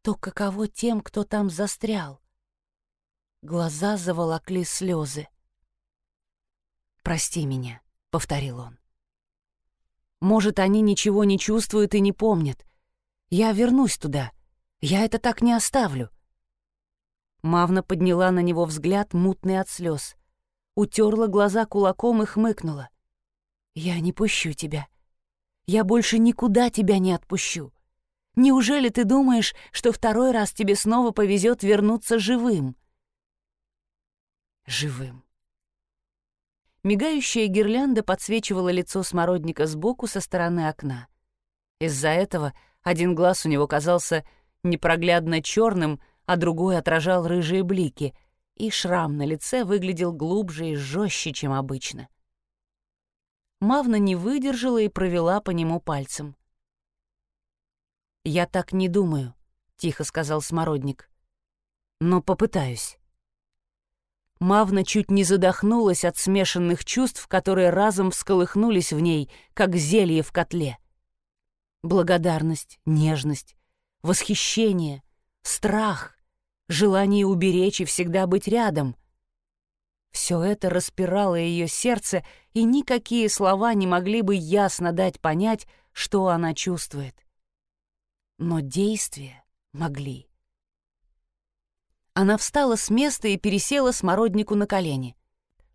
то каково тем, кто там застрял? Глаза заволокли слезы. «Прости меня», — повторил он. «Может, они ничего не чувствуют и не помнят. Я вернусь туда. Я это так не оставлю». Мавна подняла на него взгляд, мутный от слез, утерла глаза кулаком и хмыкнула. «Я не пущу тебя. Я больше никуда тебя не отпущу. Неужели ты думаешь, что второй раз тебе снова повезет вернуться живым? Живым. Мигающая гирлянда подсвечивала лицо смородника сбоку со стороны окна. Из-за этого один глаз у него казался непроглядно черным, а другой отражал рыжие блики, и шрам на лице выглядел глубже и жестче, чем обычно. Мавна не выдержала и провела по нему пальцем. «Я так не думаю», — тихо сказал Смородник. «Но попытаюсь». Мавна чуть не задохнулась от смешанных чувств, которые разом всколыхнулись в ней, как зелье в котле. Благодарность, нежность, восхищение, страх, желание уберечь и всегда быть рядом — все это распирало ее сердце, и никакие слова не могли бы ясно дать понять, что она чувствует. Но действия могли. Она встала с места и пересела смороднику на колени.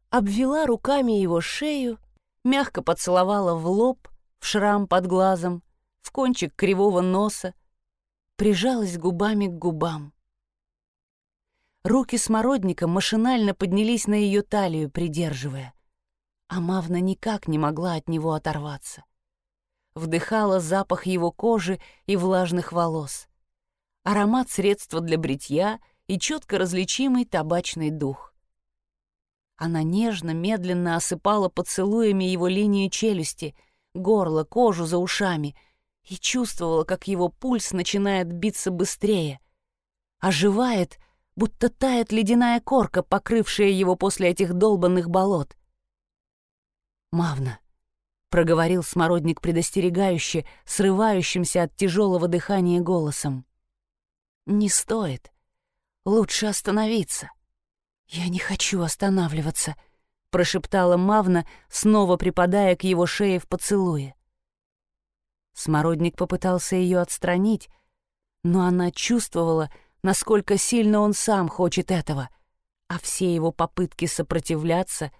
Обвела руками его шею, мягко поцеловала в лоб, в шрам под глазом, в кончик кривого носа, прижалась губами к губам. Руки смородника машинально поднялись на ее талию, придерживая. А Мавна никак не могла от него оторваться. Вдыхала запах его кожи и влажных волос. Аромат средства для бритья и четко различимый табачный дух. Она нежно, медленно осыпала поцелуями его линии челюсти, горло, кожу за ушами и чувствовала, как его пульс начинает биться быстрее. Оживает — будто тает ледяная корка, покрывшая его после этих долбанных болот. «Мавна», — проговорил смородник предостерегающе, срывающимся от тяжелого дыхания голосом. «Не стоит. Лучше остановиться». «Я не хочу останавливаться», — прошептала Мавна, снова припадая к его шее в поцелуе. Смородник попытался ее отстранить, но она чувствовала, насколько сильно он сам хочет этого, а все его попытки сопротивляться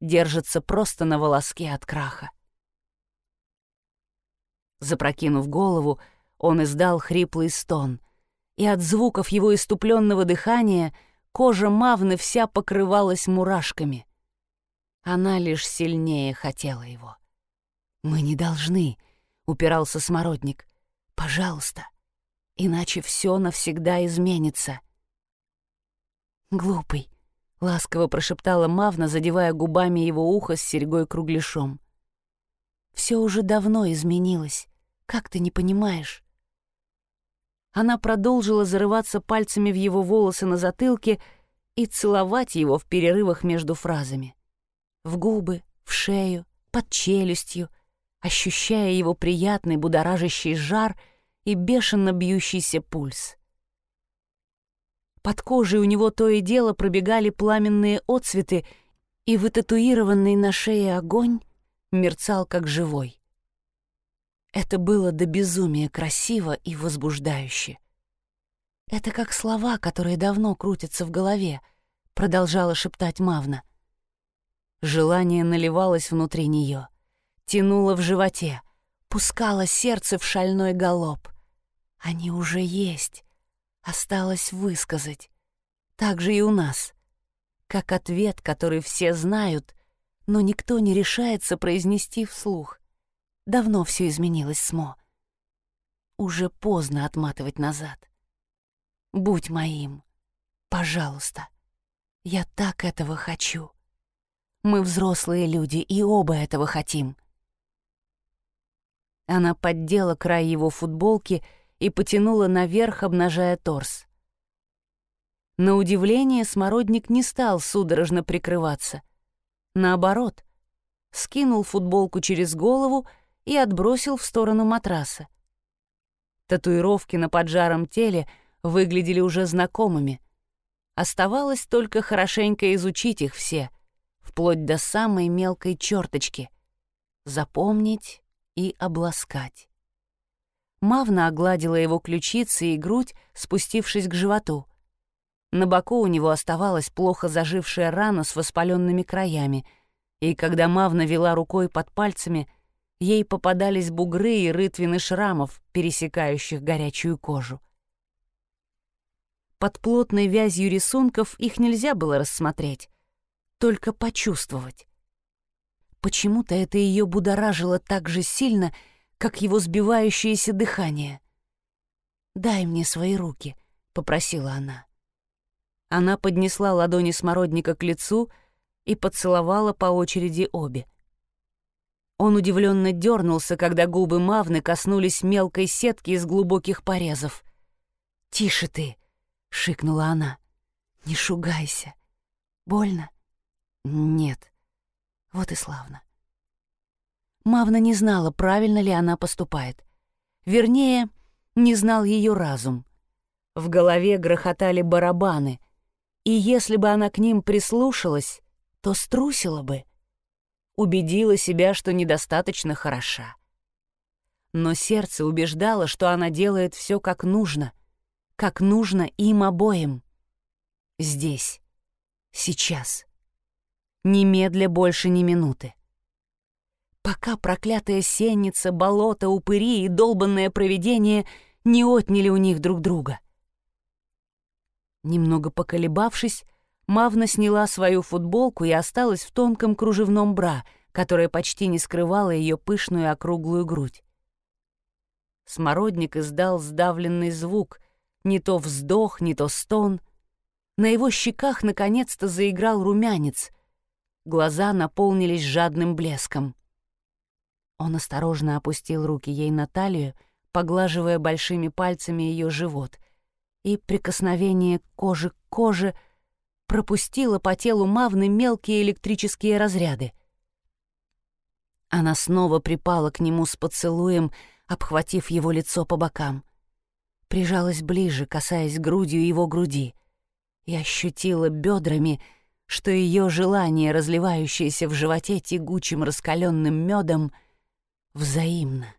держатся просто на волоске от краха. Запрокинув голову, он издал хриплый стон, и от звуков его иступленного дыхания кожа Мавны вся покрывалась мурашками. Она лишь сильнее хотела его. «Мы не должны», — упирался Смородник. «Пожалуйста, иначе все навсегда изменится». «Глупый», — ласково прошептала Мавна, задевая губами его ухо с серьгой-кругляшом. «Все уже давно изменилось. Как ты не понимаешь?» Она продолжила зарываться пальцами в его волосы на затылке и целовать его в перерывах между фразами. В губы, в шею, под челюстью, ощущая его приятный будоражащий жар — и бешено бьющийся пульс. Под кожей у него то и дело пробегали пламенные отцветы, и вытатуированный на шее огонь мерцал как живой. Это было до безумия красиво и возбуждающе. «Это как слова, которые давно крутятся в голове», — продолжала шептать Мавна. Желание наливалось внутри нее, тянуло в животе, пускало сердце в шальной галоп. Они уже есть. Осталось высказать. Так же и у нас. Как ответ, который все знают, но никто не решается произнести вслух. Давно все изменилось, Смо. Уже поздно отматывать назад. Будь моим. Пожалуйста. Я так этого хочу. Мы взрослые люди и оба этого хотим. Она поддела край его футболки и потянула наверх, обнажая торс. На удивление смородник не стал судорожно прикрываться. Наоборот, скинул футболку через голову и отбросил в сторону матраса. Татуировки на поджаром теле выглядели уже знакомыми. Оставалось только хорошенько изучить их все, вплоть до самой мелкой черточки, запомнить и обласкать. Мавна огладила его ключицы и грудь, спустившись к животу. На боку у него оставалась плохо зажившая рана с воспаленными краями, и когда Мавна вела рукой под пальцами, ей попадались бугры и рытвины шрамов, пересекающих горячую кожу. Под плотной вязью рисунков их нельзя было рассмотреть, только почувствовать. Почему-то это ее будоражило так же сильно, как его сбивающееся дыхание. «Дай мне свои руки», — попросила она. Она поднесла ладони смородника к лицу и поцеловала по очереди обе. Он удивленно дернулся, когда губы Мавны коснулись мелкой сетки из глубоких порезов. «Тише ты!» — шикнула она. «Не шугайся. Больно?» «Нет». Вот и славно. Мавна не знала, правильно ли она поступает. Вернее, не знал ее разум. В голове грохотали барабаны, и если бы она к ним прислушалась, то струсила бы. Убедила себя, что недостаточно хороша. Но сердце убеждало, что она делает все как нужно, как нужно им обоим. Здесь, сейчас. Немедля больше ни минуты пока проклятая сенница, болото, упыри и долбанное провидение не отняли у них друг друга. Немного поколебавшись, Мавна сняла свою футболку и осталась в тонком кружевном бра, которое почти не скрывало ее пышную округлую грудь. Смородник издал сдавленный звук, не то вздох, не то стон. На его щеках наконец-то заиграл румянец. Глаза наполнились жадным блеском. Он осторожно опустил руки ей на талию, поглаживая большими пальцами ее живот, и прикосновение кожи к коже пропустило по телу Мавны мелкие электрические разряды. Она снова припала к нему с поцелуем, обхватив его лицо по бокам. Прижалась ближе, касаясь грудью его груди, и ощутила бедрами, что ее желание, разливающееся в животе тягучим раскаленным медом, взаимно.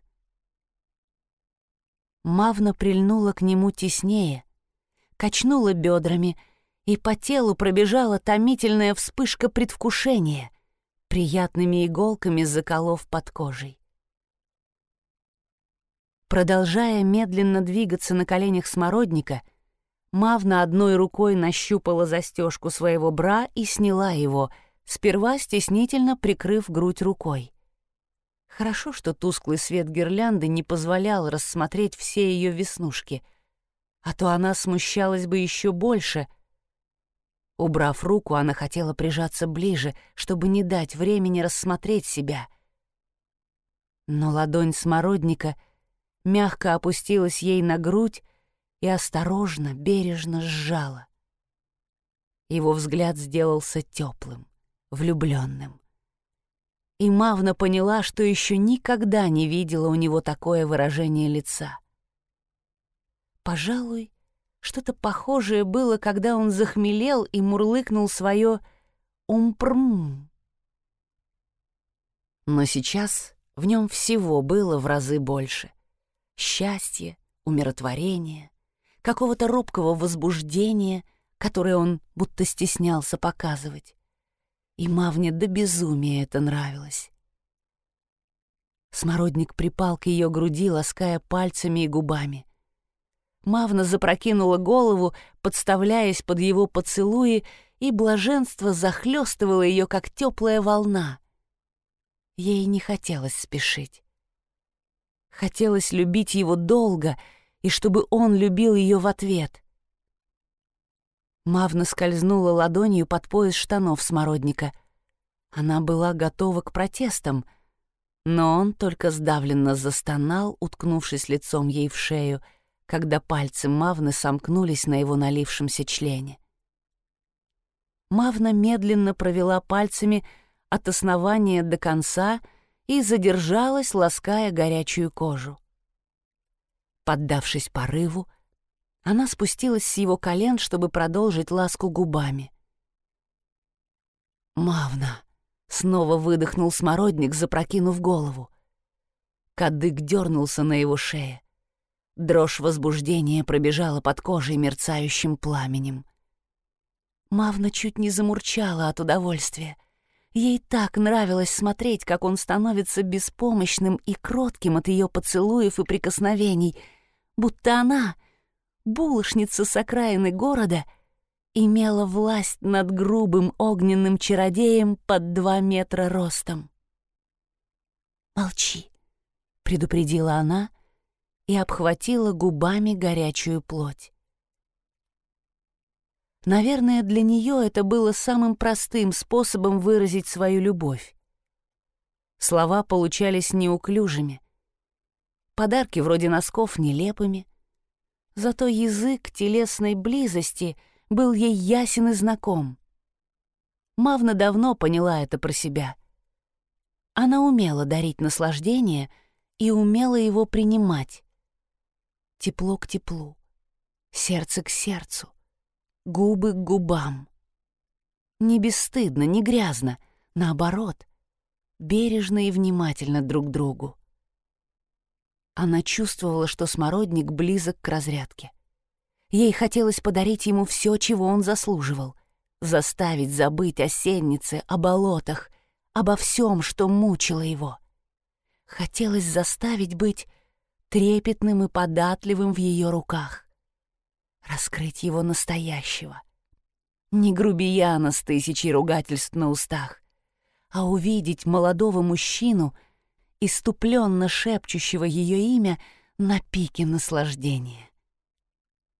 Мавна прильнула к нему теснее, качнула бедрами, и по телу пробежала томительная вспышка предвкушения, приятными иголками заколов под кожей. Продолжая медленно двигаться на коленях смородника, Мавна одной рукой нащупала застежку своего бра и сняла его, сперва стеснительно прикрыв грудь рукой. Хорошо, что тусклый свет гирлянды не позволял рассмотреть все ее веснушки, а то она смущалась бы еще больше. Убрав руку, она хотела прижаться ближе, чтобы не дать времени рассмотреть себя. Но ладонь смородника мягко опустилась ей на грудь и осторожно, бережно сжала. Его взгляд сделался теплым, влюбленным и Мавна поняла, что еще никогда не видела у него такое выражение лица. Пожалуй, что-то похожее было, когда он захмелел и мурлыкнул свое «умпрм». Но сейчас в нем всего было в разы больше. Счастье, умиротворение, какого-то робкого возбуждения, которое он будто стеснялся показывать и Мавне до безумия это нравилось. Смородник припал к ее груди, лаская пальцами и губами. Мавна запрокинула голову, подставляясь под его поцелуи, и блаженство захлестывало ее, как теплая волна. Ей не хотелось спешить. Хотелось любить его долго, и чтобы он любил ее в ответ. Мавна скользнула ладонью под пояс штанов смородника. Она была готова к протестам, но он только сдавленно застонал, уткнувшись лицом ей в шею, когда пальцы Мавны сомкнулись на его налившемся члене. Мавна медленно провела пальцами от основания до конца и задержалась, лаская горячую кожу. Поддавшись порыву, она спустилась с его колен, чтобы продолжить ласку губами. «Мавна!» — снова выдохнул смородник, запрокинув голову. Кадык дернулся на его шее. Дрожь возбуждения пробежала под кожей мерцающим пламенем. Мавна чуть не замурчала от удовольствия. Ей так нравилось смотреть, как он становится беспомощным и кротким от ее поцелуев и прикосновений, будто она булочница с окраины города имела власть над грубым огненным чародеем под два метра ростом. «Молчи», — предупредила она и обхватила губами горячую плоть. Наверное, для нее это было самым простым способом выразить свою любовь. Слова получались неуклюжими, подарки вроде носков нелепыми — Зато язык телесной близости был ей ясен и знаком. Мавна давно поняла это про себя. Она умела дарить наслаждение и умела его принимать. Тепло к теплу, сердце к сердцу, губы к губам. Не бесстыдно, не грязно, наоборот, бережно и внимательно друг к другу. Она чувствовала, что смородник близок к разрядке. Ей хотелось подарить ему все, чего он заслуживал. Заставить забыть о сеннице, о болотах, обо всем, что мучило его. Хотелось заставить быть трепетным и податливым в ее руках. Раскрыть его настоящего. Не грубияна с тысячей ругательств на устах, а увидеть молодого мужчину — иступленно шепчущего ее имя на пике наслаждения.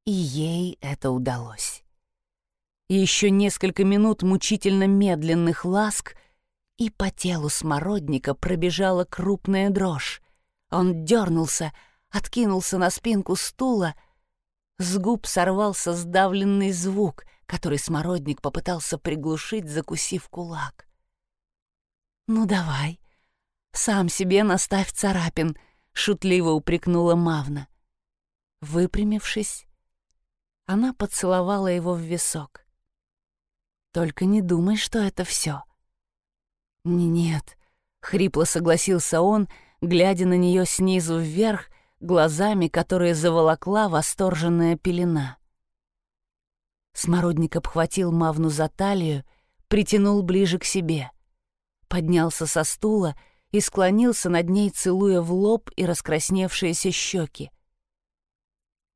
И ей это удалось. Еще несколько минут мучительно медленных ласк, и по телу смородника пробежала крупная дрожь. Он дернулся, откинулся на спинку стула, С губ сорвался сдавленный звук, который смородник попытался приглушить, закусив кулак. «Ну давай, сам себе наставь царапин», — шутливо упрекнула Мавна. Выпрямившись, она поцеловала его в висок. «Только не думай, что это все. «Нет», — хрипло согласился он, глядя на нее снизу вверх, глазами, которые заволокла восторженная пелена. Смородник обхватил Мавну за талию, притянул ближе к себе, поднялся со стула и склонился над ней, целуя в лоб и раскрасневшиеся щеки.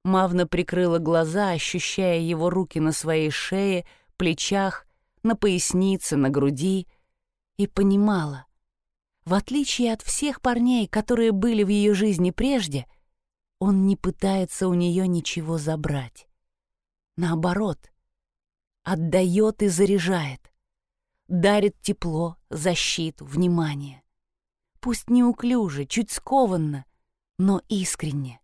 Мавна прикрыла глаза, ощущая его руки на своей шее, плечах, на пояснице, на груди, и понимала. В отличие от всех парней, которые были в ее жизни прежде, он не пытается у нее ничего забрать. Наоборот, отдает и заряжает, дарит тепло, защиту, внимание. Пусть неуклюже, чуть скованно, но искренне.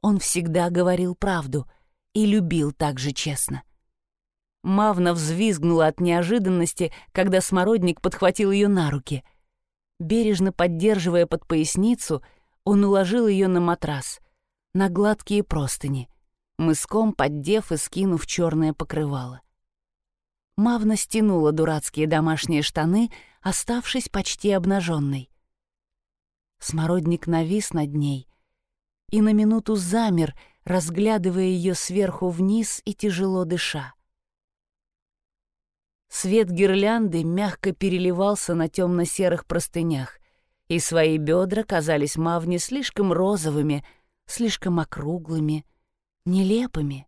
Он всегда говорил правду и любил так же честно. Мавна взвизгнула от неожиданности, когда смородник подхватил ее на руки. Бережно поддерживая под поясницу, он уложил ее на матрас, на гладкие простыни, мыском поддев и скинув черное покрывало. Мавна стянула дурацкие домашние штаны, оставшись почти обнаженной. Смородник навис над ней, и на минуту замер, разглядывая ее сверху вниз и тяжело дыша. Свет гирлянды мягко переливался на темно-серых простынях, и свои бедра казались Мавне слишком розовыми, слишком округлыми, нелепыми.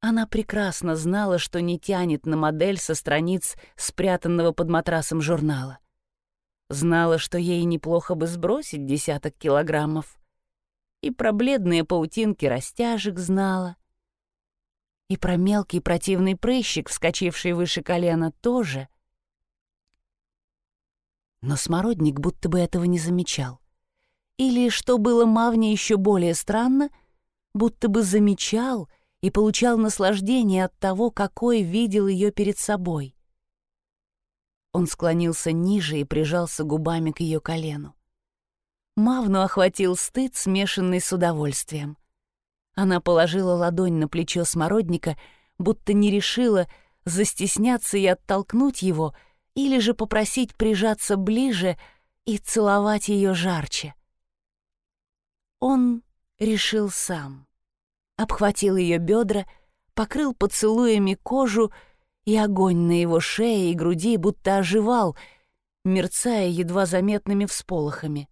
Она прекрасно знала, что не тянет на модель со страниц спрятанного под матрасом журнала. Знала, что ей неплохо бы сбросить десяток килограммов и про бледные паутинки растяжек знала. И про мелкий противный прыщик, вскочивший выше колена, тоже. Но смородник будто бы этого не замечал. Или, что было Мавне еще более странно, будто бы замечал и получал наслаждение от того, какой видел ее перед собой. Он склонился ниже и прижался губами к ее колену. Мавну охватил стыд, смешанный с удовольствием. Она положила ладонь на плечо смородника, будто не решила застесняться и оттолкнуть его, или же попросить прижаться ближе и целовать ее жарче. Он решил сам. Обхватил ее бедра, покрыл поцелуями кожу, и огонь на его шее и груди будто оживал, мерцая едва заметными всполохами.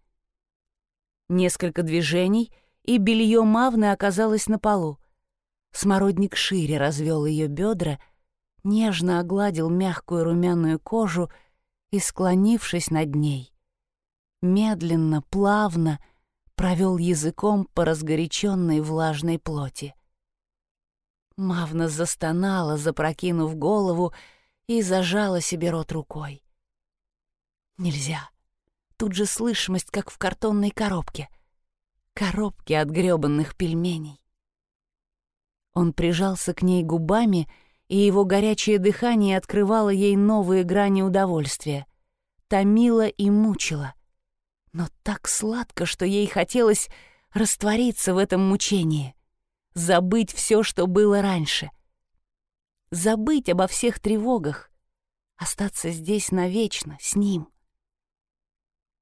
Несколько движений, и белье Мавны оказалось на полу. Смородник шире развел ее бедра, нежно огладил мягкую румяную кожу и, склонившись над ней, медленно, плавно провел языком по разгоряченной влажной плоти. Мавна застонала, запрокинув голову, и зажала себе рот рукой. Нельзя. Тут же слышимость, как в картонной коробке. Коробке от грёбанных пельменей. Он прижался к ней губами, и его горячее дыхание открывало ей новые грани удовольствия. Томило и мучило. Но так сладко, что ей хотелось раствориться в этом мучении. Забыть все, что было раньше. Забыть обо всех тревогах. Остаться здесь навечно, с ним —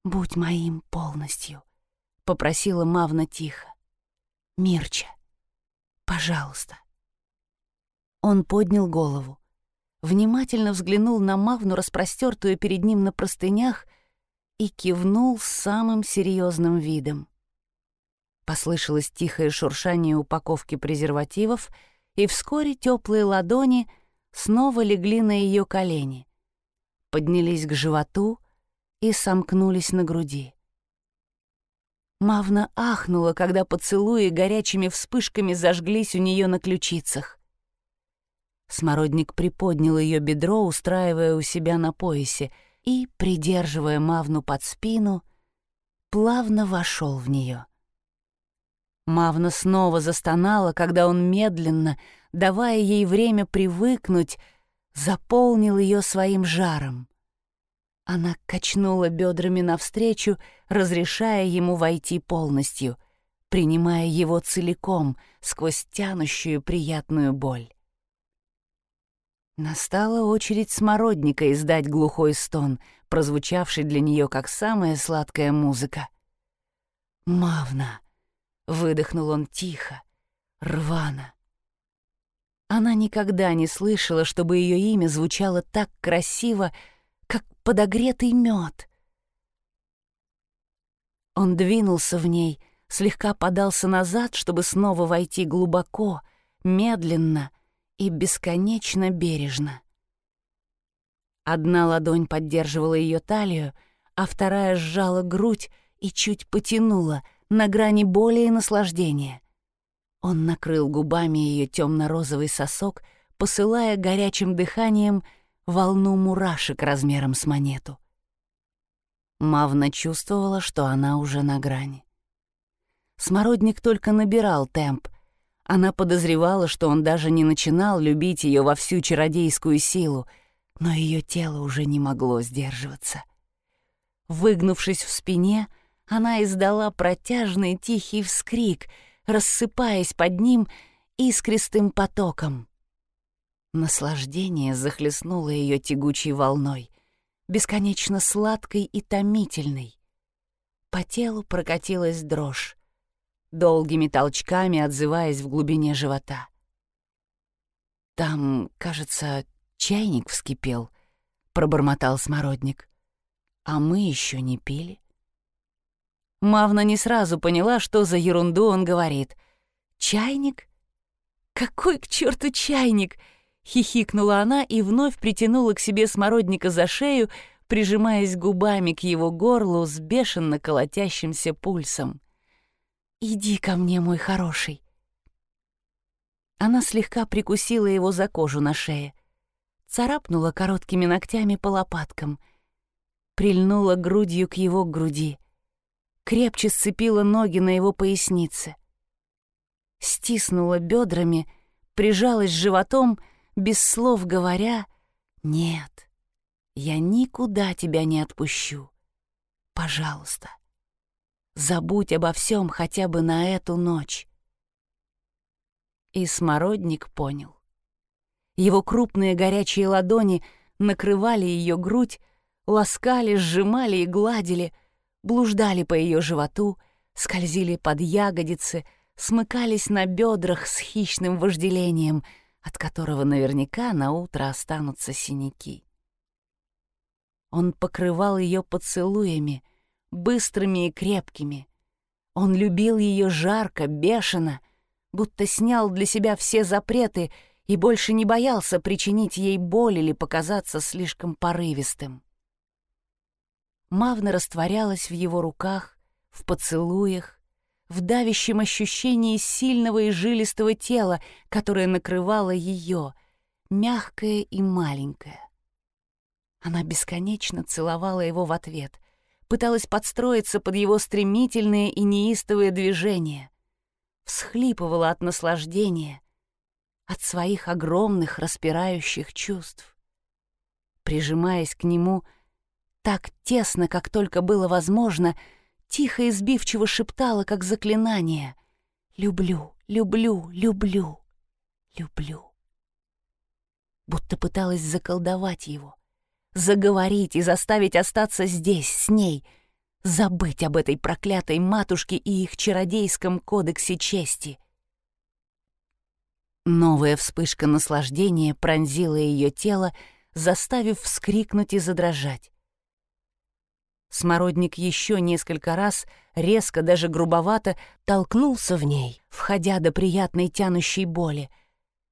«Будь моим полностью», — попросила Мавна тихо. «Мирча, пожалуйста». Он поднял голову, внимательно взглянул на Мавну, распростертую перед ним на простынях, и кивнул с самым серьезным видом. Послышалось тихое шуршание упаковки презервативов, и вскоре теплые ладони снова легли на ее колени, поднялись к животу, и сомкнулись на груди. Мавна ахнула, когда поцелуи горячими вспышками зажглись у нее на ключицах. Смородник приподнял ее бедро, устраивая у себя на поясе, и, придерживая Мавну под спину, плавно вошел в нее. Мавна снова застонала, когда он медленно, давая ей время привыкнуть, заполнил ее своим жаром. Она качнула бедрами навстречу, разрешая ему войти полностью, принимая его целиком сквозь тянущую приятную боль. Настала очередь смородника издать глухой стон, прозвучавший для нее как самая сладкая музыка. «Мавна!» — выдохнул он тихо, рвано. Она никогда не слышала, чтобы ее имя звучало так красиво, как подогретый мед. Он двинулся в ней, слегка подался назад, чтобы снова войти глубоко, медленно и бесконечно бережно. Одна ладонь поддерживала ее талию, а вторая сжала грудь и чуть потянула на грани боли и наслаждения. Он накрыл губами ее темно-розовый сосок, посылая горячим дыханием волну мурашек размером с монету. Мавна чувствовала, что она уже на грани. Смородник только набирал темп. Она подозревала, что он даже не начинал любить ее во всю чародейскую силу, но ее тело уже не могло сдерживаться. Выгнувшись в спине, она издала протяжный тихий вскрик — рассыпаясь под ним искристым потоком. Наслаждение захлестнуло ее тягучей волной, бесконечно сладкой и томительной. По телу прокатилась дрожь, долгими толчками отзываясь в глубине живота. «Там, кажется, чайник вскипел», — пробормотал смородник. «А мы еще не пили». Мавна не сразу поняла, что за ерунду он говорит. «Чайник? Какой к черту чайник?» Хихикнула она и вновь притянула к себе смородника за шею, прижимаясь губами к его горлу с бешено колотящимся пульсом. «Иди ко мне, мой хороший». Она слегка прикусила его за кожу на шее, царапнула короткими ногтями по лопаткам, прильнула грудью к его груди — крепче сцепила ноги на его пояснице. Стиснула бедрами, прижалась животом, без слов говоря «Нет, я никуда тебя не отпущу. Пожалуйста, забудь обо всем хотя бы на эту ночь». И смородник понял. Его крупные горячие ладони накрывали ее грудь, ласкали, сжимали и гладили — блуждали по ее животу, скользили под ягодицы, смыкались на бедрах с хищным вожделением, от которого наверняка на утро останутся синяки. Он покрывал ее поцелуями, быстрыми и крепкими. Он любил ее жарко, бешено, будто снял для себя все запреты и больше не боялся причинить ей боль или показаться слишком порывистым. Мавна растворялась в его руках, в поцелуях, в давящем ощущении сильного и жилистого тела, которое накрывало ее, мягкое и маленькое. Она бесконечно целовала его в ответ, пыталась подстроиться под его стремительные и неистовые движения, всхлипывала от наслаждения, от своих огромных распирающих чувств. Прижимаясь к нему, — так тесно, как только было возможно, тихо и сбивчиво шептала, как заклинание «Люблю, люблю, люблю, люблю». Будто пыталась заколдовать его, заговорить и заставить остаться здесь, с ней, забыть об этой проклятой матушке и их чародейском кодексе чести. Новая вспышка наслаждения пронзила ее тело, заставив вскрикнуть и задрожать. Смородник еще несколько раз, резко, даже грубовато, толкнулся в ней, входя до приятной тянущей боли,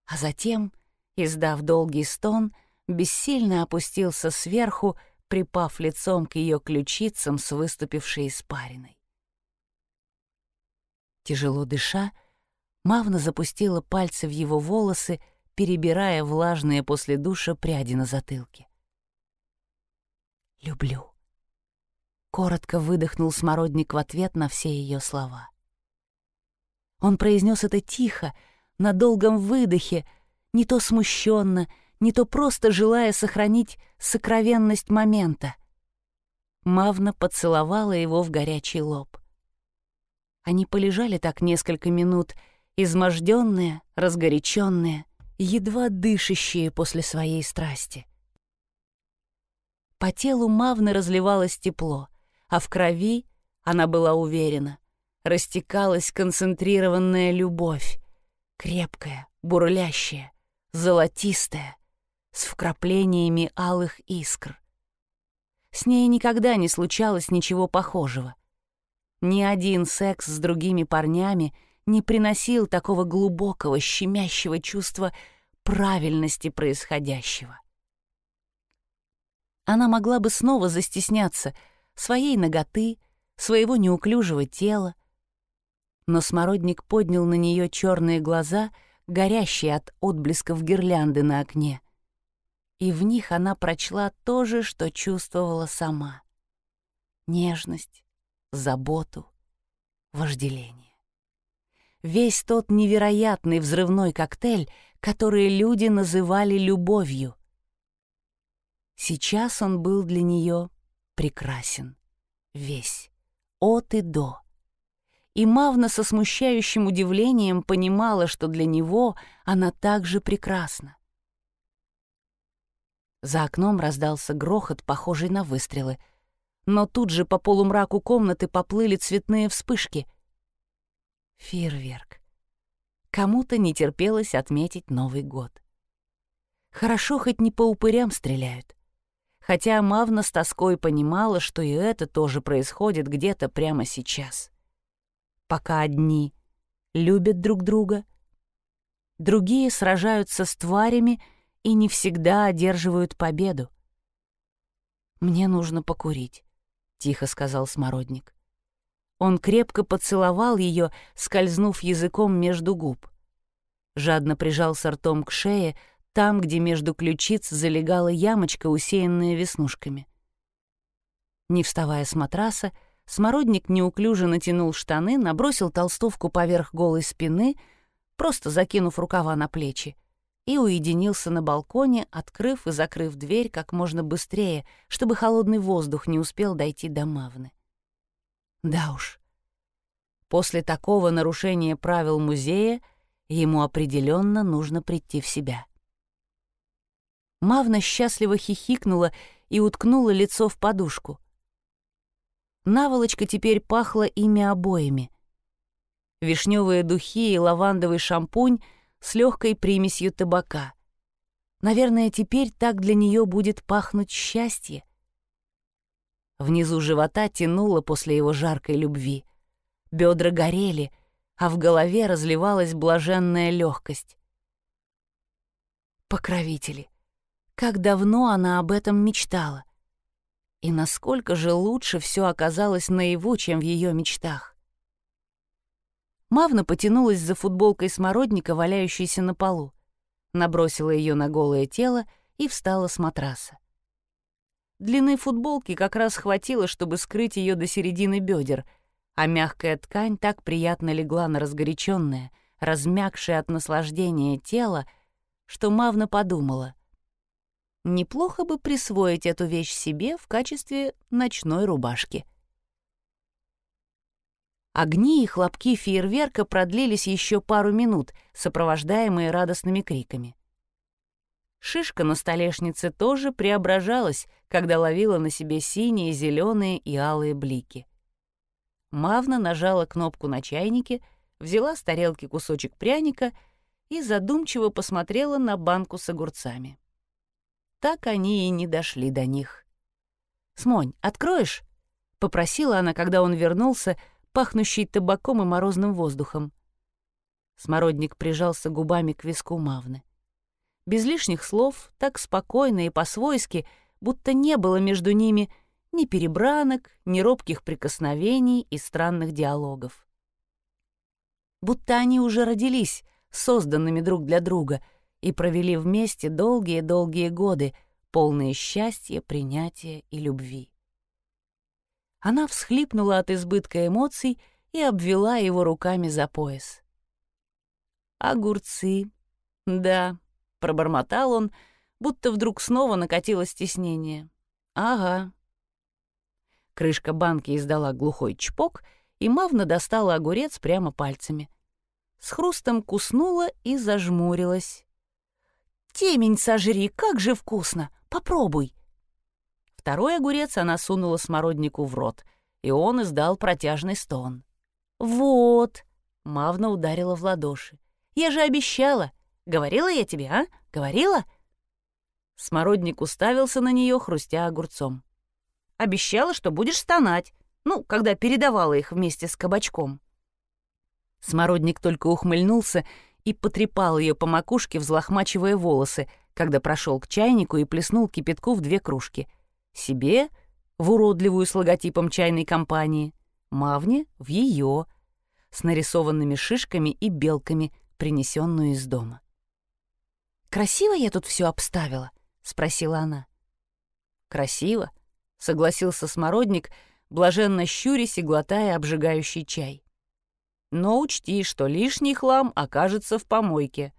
а затем, издав долгий стон, бессильно опустился сверху, припав лицом к ее ключицам с выступившей испариной. Тяжело дыша, Мавна запустила пальцы в его волосы, перебирая влажные после душа пряди на затылке. «Люблю», Коротко выдохнул смородник в ответ на все ее слова. Он произнес это тихо, на долгом выдохе, не то смущенно, не то просто желая сохранить сокровенность момента. Мавна поцеловала его в горячий лоб. Они полежали так несколько минут, изможденные, разгоряченные, едва дышащие после своей страсти. По телу Мавны разливалось тепло, а в крови, она была уверена, растекалась концентрированная любовь, крепкая, бурлящая, золотистая, с вкраплениями алых искр. С ней никогда не случалось ничего похожего. Ни один секс с другими парнями не приносил такого глубокого, щемящего чувства правильности происходящего. Она могла бы снова застесняться своей ноготы, своего неуклюжего тела, но смородник поднял на нее черные глаза, горящие от отблесков гирлянды на окне. И в них она прочла то же, что чувствовала сама. Нежность, заботу, вожделение. Весь тот невероятный взрывной коктейль, который люди называли любовью. Сейчас он был для нее прекрасен, весь, от и до и Мавна со смущающим удивлением понимала, что для него она также прекрасна. За окном раздался грохот, похожий на выстрелы, но тут же по полумраку комнаты поплыли цветные вспышки. Фейерверк. Кому-то не терпелось отметить Новый год. Хорошо, хоть не по упырям стреляют. Хотя Мавна с тоской понимала, что и это тоже происходит где-то прямо сейчас пока одни любят друг друга, другие сражаются с тварями и не всегда одерживают победу. «Мне нужно покурить», — тихо сказал Смородник. Он крепко поцеловал ее, скользнув языком между губ. Жадно прижался ртом к шее, там, где между ключиц залегала ямочка, усеянная веснушками. Не вставая с матраса, Смородник неуклюже натянул штаны, набросил толстовку поверх голой спины, просто закинув рукава на плечи, и уединился на балконе, открыв и закрыв дверь как можно быстрее, чтобы холодный воздух не успел дойти до Мавны. Да уж, после такого нарушения правил музея ему определенно нужно прийти в себя. Мавна счастливо хихикнула и уткнула лицо в подушку. Наволочка теперь пахла ими обоими. Вишневые духи и лавандовый шампунь с легкой примесью табака. Наверное, теперь так для нее будет пахнуть счастье. Внизу живота тянуло после его жаркой любви. Бедра горели, а в голове разливалась блаженная легкость. Покровители. Как давно она об этом мечтала. И насколько же лучше все оказалось наяву, чем в ее мечтах. Мавна потянулась за футболкой смородника, валяющейся на полу, набросила ее на голое тело и встала с матраса. Длины футболки как раз хватило, чтобы скрыть ее до середины бедер, а мягкая ткань так приятно легла на разгоряченное, размягшее от наслаждения тело, что Мавна подумала — Неплохо бы присвоить эту вещь себе в качестве ночной рубашки. Огни и хлопки фейерверка продлились еще пару минут, сопровождаемые радостными криками. Шишка на столешнице тоже преображалась, когда ловила на себе синие, зеленые и алые блики. Мавна нажала кнопку на чайнике, взяла с тарелки кусочек пряника и задумчиво посмотрела на банку с огурцами так они и не дошли до них. «Смонь, откроешь?» — попросила она, когда он вернулся, пахнущий табаком и морозным воздухом. Смородник прижался губами к виску Мавны. Без лишних слов, так спокойно и по-свойски, будто не было между ними ни перебранок, ни робких прикосновений и странных диалогов. Будто они уже родились, созданными друг для друга — и провели вместе долгие-долгие годы, полные счастья, принятия и любви. Она всхлипнула от избытка эмоций и обвела его руками за пояс. Огурцы. Да, пробормотал он, будто вдруг снова накатило стеснение. Ага. Крышка банки издала глухой чпок, и Мавна достала огурец прямо пальцами. С хрустом куснула и зажмурилась. «Темень сожри, как же вкусно! Попробуй!» Второй огурец она сунула смороднику в рот, и он издал протяжный стон. «Вот!» — Мавна ударила в ладоши. «Я же обещала! Говорила я тебе, а? Говорила?» Смородник уставился на нее, хрустя огурцом. «Обещала, что будешь стонать, ну, когда передавала их вместе с кабачком». Смородник только ухмыльнулся и потрепал ее по макушке, взлохмачивая волосы, когда прошел к чайнику и плеснул кипятку в две кружки. Себе — в уродливую с логотипом чайной компании, Мавне — в ее, с нарисованными шишками и белками, принесенную из дома. «Красиво я тут все обставила?» — спросила она. «Красиво», — согласился смородник, блаженно щурясь и глотая обжигающий чай но учти, что лишний хлам окажется в помойке.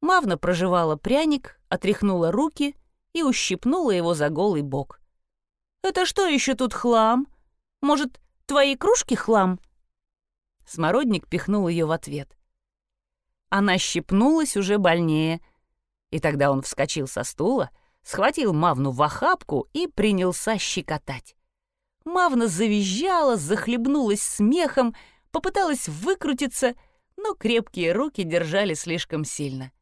Мавна проживала пряник, отряхнула руки и ущипнула его за голый бок. «Это что еще тут хлам? Может, твои кружки хлам?» Смородник пихнул ее в ответ. Она щипнулась уже больнее, и тогда он вскочил со стула, схватил Мавну в охапку и принялся щекотать. Мавна завизжала, захлебнулась смехом, попыталась выкрутиться, но крепкие руки держали слишком сильно.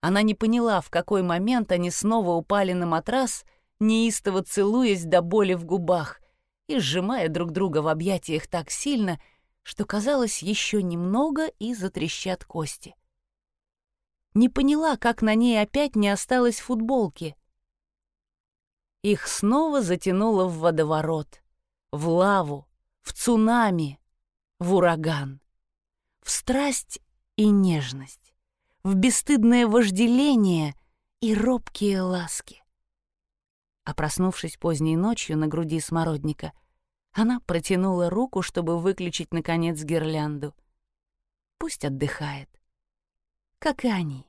Она не поняла, в какой момент они снова упали на матрас, неистово целуясь до боли в губах и сжимая друг друга в объятиях так сильно, что казалось еще немного и затрещат кости. Не поняла, как на ней опять не осталось футболки. Их снова затянуло в водоворот, в лаву, в цунами в ураган, в страсть и нежность, в бесстыдное вожделение и робкие ласки. А проснувшись поздней ночью на груди смородника, она протянула руку, чтобы выключить, наконец, гирлянду. Пусть отдыхает, как и они.